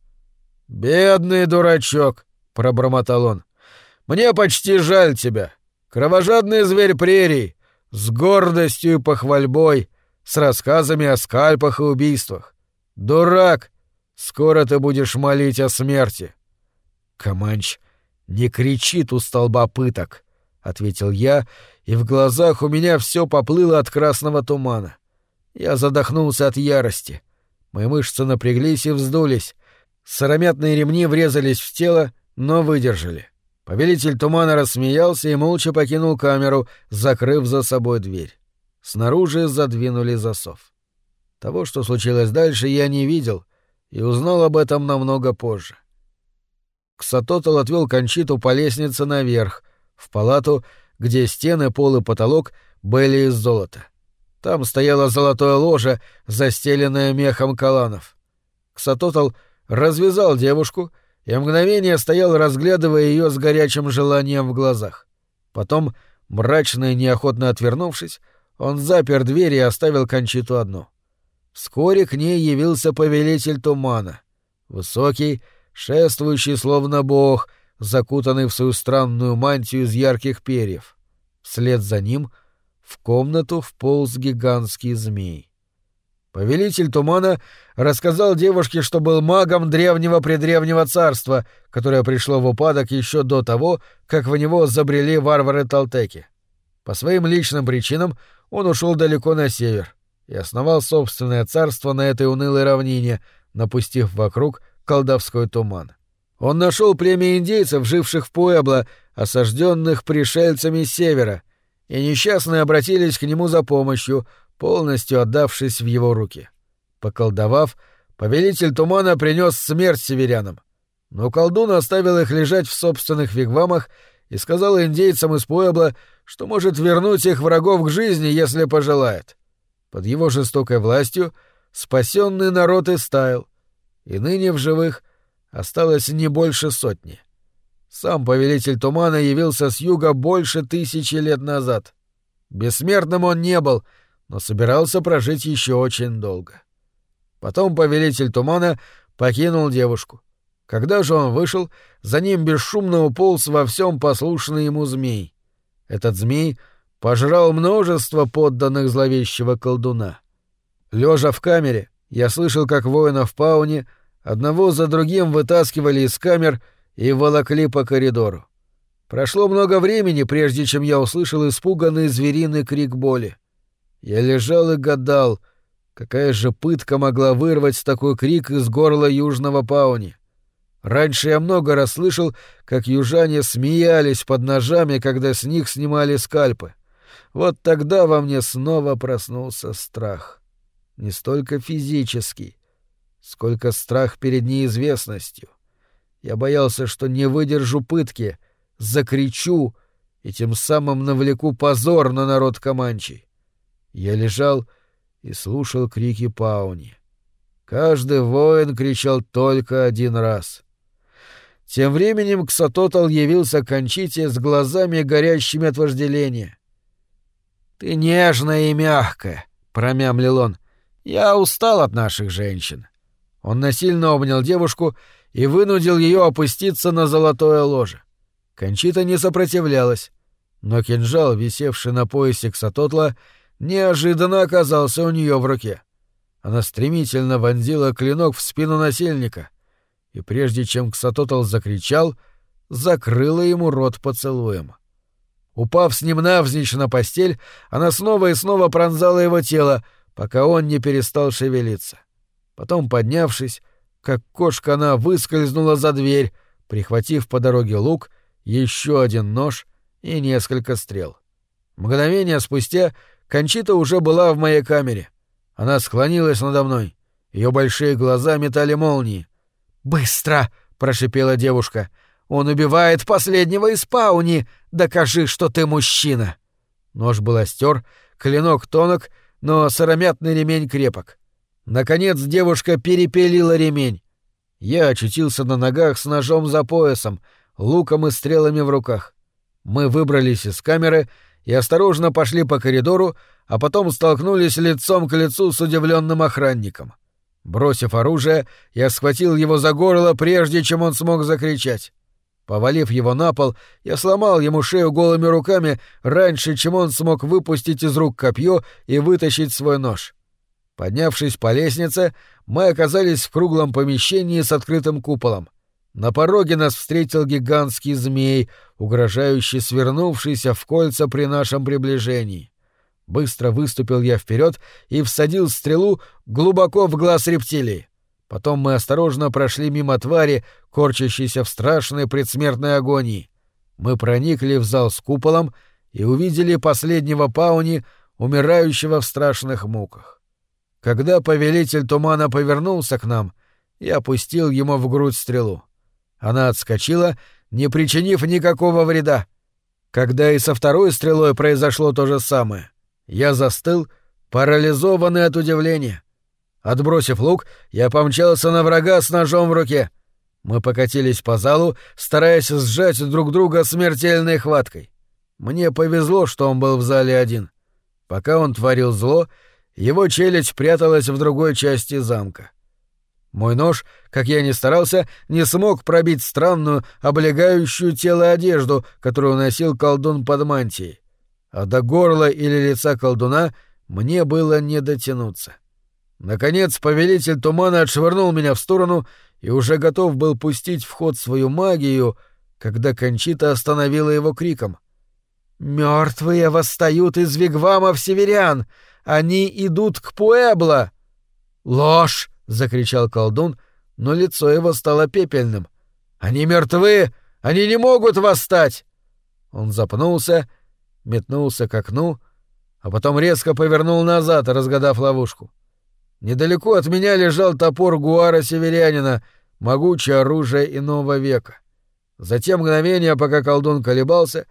«Бедный дурачок», — пробормотал он. «Мне почти жаль тебя. Кровожадный зверь прерий, с гордостью и похвальбой, с рассказами о скальпах и убийствах. Дурак! Скоро ты будешь молить о смерти». «Каманч не кричит у столба пыток», — ответил я, и в глазах у меня все поплыло от красного тумана. Я задохнулся от ярости. Мои мышцы напряглись и вздулись. Сыромятные ремни врезались в тело, но выдержали. Повелитель тумана рассмеялся и молча покинул камеру, закрыв за собой дверь. Снаружи задвинули засов. Того, что случилось дальше, я не видел и узнал об этом намного позже. Ксатотал отвел Кончиту по лестнице наверх, в палату, где стены, пол и потолок были из золота. Там стояло золотое ложе, застеленное мехом каланов. Ксатотал — развязал девушку и мгновение стоял, разглядывая ее с горячим желанием в глазах. Потом, мрачно и неохотно отвернувшись, он запер дверь и оставил Кончиту одну. Вскоре к ней явился повелитель тумана. Высокий, шествующий словно бог, закутанный в свою странную мантию из ярких перьев. Вслед за ним в комнату вполз гигантский змей. Повелитель тумана рассказал девушке, что был магом древнего-предревнего царства, которое пришло в упадок еще до того, как в него забрели варвары-талтеки. По своим личным причинам он ушел далеко на север и основал собственное царство на этой унылой равнине, напустив вокруг колдовской туман. Он нашел племя индейцев, живших в Пуэбло, осажденных пришельцами с севера, и несчастные обратились к нему за помощью — полностью отдавшись в его руки. Поколдовав, повелитель тумана принес смерть северянам. Но колдун оставил их лежать в собственных вигвамах и сказал индейцам из Пуэбла, что может вернуть их врагов к жизни, если пожелает. Под его жестокой властью спасенный народ и стаял, и ныне в живых осталось не больше сотни. Сам повелитель тумана явился с юга больше тысячи лет назад. Бессмертным он не был — но собирался прожить еще очень долго. Потом повелитель тумана покинул девушку. Когда же он вышел, за ним бесшумно уполз во всем послушный ему змей. Этот змей пожрал множество подданных зловещего колдуна. Лежа в камере, я слышал, как воинов Пауни одного за другим вытаскивали из камер и волокли по коридору. Прошло много времени, прежде чем я услышал испуганный звериный крик боли. Я лежал и гадал, какая же пытка могла вырвать такой крик из горла южного пауни. Раньше я много раз слышал, как южане смеялись под ножами, когда с них снимали скальпы. Вот тогда во мне снова проснулся страх. Не столько физический, сколько страх перед неизвестностью. Я боялся, что не выдержу пытки, закричу и тем самым навлеку позор на народ Каманчи. Я лежал и слушал крики Пауни. Каждый воин кричал только один раз. Тем временем Ксатотал явился к Кончите с глазами, горящими от вожделения. «Ты нежная и мягкая», — промямлил он. «Я устал от наших женщин». Он насильно обнял девушку и вынудил ее опуститься на золотое ложе. Кончита не сопротивлялась, но кинжал, висевший на поясе Ксатотла, неожиданно оказался у нее в руке. Она стремительно вонзила клинок в спину насильника, и прежде чем Ксатотл закричал, закрыла ему рот поцелуем. Упав с ним навзничь на постель, она снова и снова пронзала его тело, пока он не перестал шевелиться. Потом, поднявшись, как кошка, она выскользнула за дверь, прихватив по дороге лук, еще один нож и несколько стрел. Мгновение спустя Кончита уже была в моей камере. Она склонилась надо мной. Ее большие глаза метали молнии. «Быстро!» — прошипела девушка. Он убивает последнего из пауни. Докажи, что ты мужчина. Нож был остер, клинок тонок, но сыромятный ремень крепок. Наконец девушка перепилила ремень. Я очутился на ногах с ножом за поясом, луком и стрелами в руках. Мы выбрались из камеры и осторожно пошли по коридору, а потом столкнулись лицом к лицу с удивленным охранником. Бросив оружие, я схватил его за горло, прежде чем он смог закричать. Повалив его на пол, я сломал ему шею голыми руками раньше, чем он смог выпустить из рук копье и вытащить свой нож. Поднявшись по лестнице, мы оказались в круглом помещении с открытым куполом. На пороге нас встретил гигантский змей, угрожающий свернувшийся в кольца при нашем приближении. Быстро выступил я вперед и всадил стрелу глубоко в глаз рептилии. Потом мы осторожно прошли мимо твари, корчащейся в страшной предсмертной агонии. Мы проникли в зал с куполом и увидели последнего пауни, умирающего в страшных муках. Когда повелитель тумана повернулся к нам, я опустил ему в грудь стрелу. Она отскочила, не причинив никакого вреда. Когда и со второй стрелой произошло то же самое, я застыл, парализованный от удивления — Отбросив лук, я помчался на врага с ножом в руке. Мы покатились по залу, стараясь сжать друг друга смертельной хваткой. Мне повезло, что он был в зале один. Пока он творил зло, его челюсть пряталась в другой части замка. Мой нож, как я ни старался, не смог пробить странную, облегающую тело одежду, которую носил колдун под мантией. А до горла или лица колдуна мне было не дотянуться. Наконец повелитель тумана отшвырнул меня в сторону и уже готов был пустить в ход свою магию, когда Кончита остановила его криком. «Мертвые восстают из вигвамов северян! Они идут к Пуэбло!» «Ложь!» — закричал колдун, но лицо его стало пепельным. «Они мертвы! Они не могут восстать!» Он запнулся, метнулся к окну, а потом резко повернул назад, разгадав ловушку. Недалеко от меня лежал топор Гуара-северянина, могучее оружие иного века. Затем мгновение, пока колдун колебался,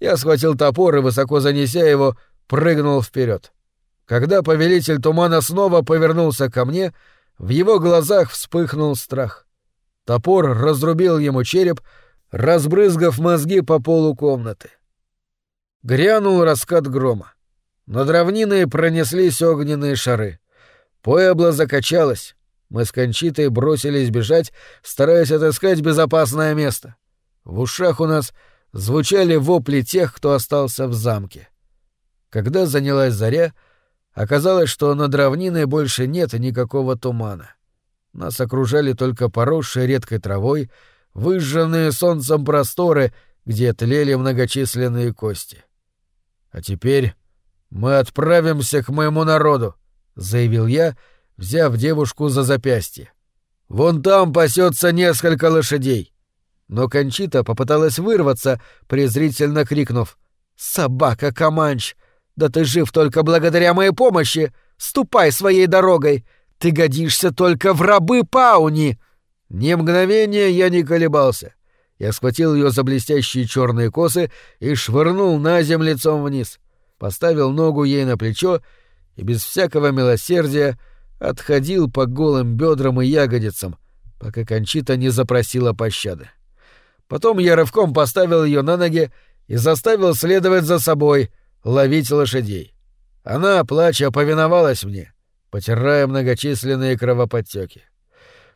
я схватил топор и, высоко занеся его, прыгнул вперед. Когда повелитель тумана снова повернулся ко мне, в его глазах вспыхнул страх. Топор разрубил ему череп, разбрызгав мозги по полу комнаты. Грянул раскат грома. Над равниной пронеслись огненные шары. Пуэбло закачалась. Мы с Кончитой бросились бежать, стараясь отыскать безопасное место. В ушах у нас звучали вопли тех, кто остался в замке. Когда занялась заря, оказалось, что над равниной больше нет никакого тумана. Нас окружали только поросшие редкой травой, выжженные солнцем просторы, где тлели многочисленные кости. А теперь мы отправимся к моему народу, — заявил я, взяв девушку за запястье. Вон там пасется несколько лошадей. Но Кончита попыталась вырваться, презрительно крикнув. «Собака Каманч! Да ты жив только благодаря моей помощи! Ступай своей дорогой! Ты годишься только в рабы Пауни!» Ни мгновения я не колебался. Я схватил ее за блестящие черные косы и швырнул на землю лицом вниз. Поставил ногу ей на плечо и без всякого милосердия отходил по голым бедрам и ягодицам, пока Кончита не запросила пощады. Потом я рывком поставил ее на ноги и заставил следовать за собой, ловить лошадей. Она, плача, повиновалась мне, потирая многочисленные кровоподтеки.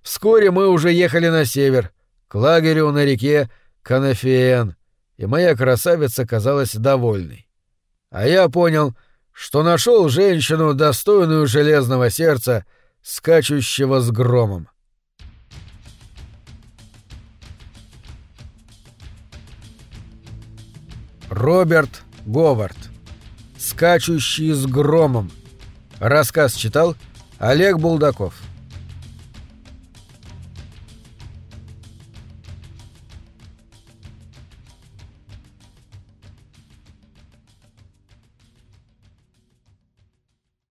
Вскоре мы уже ехали на север, к лагерю на реке Канафиен, и моя красавица казалась довольной. А я понял, что нашел женщину, достойную железного сердца, скачущего с громом. Роберт Говард. Скачущий с громом. Рассказ читал Олег Булдаков.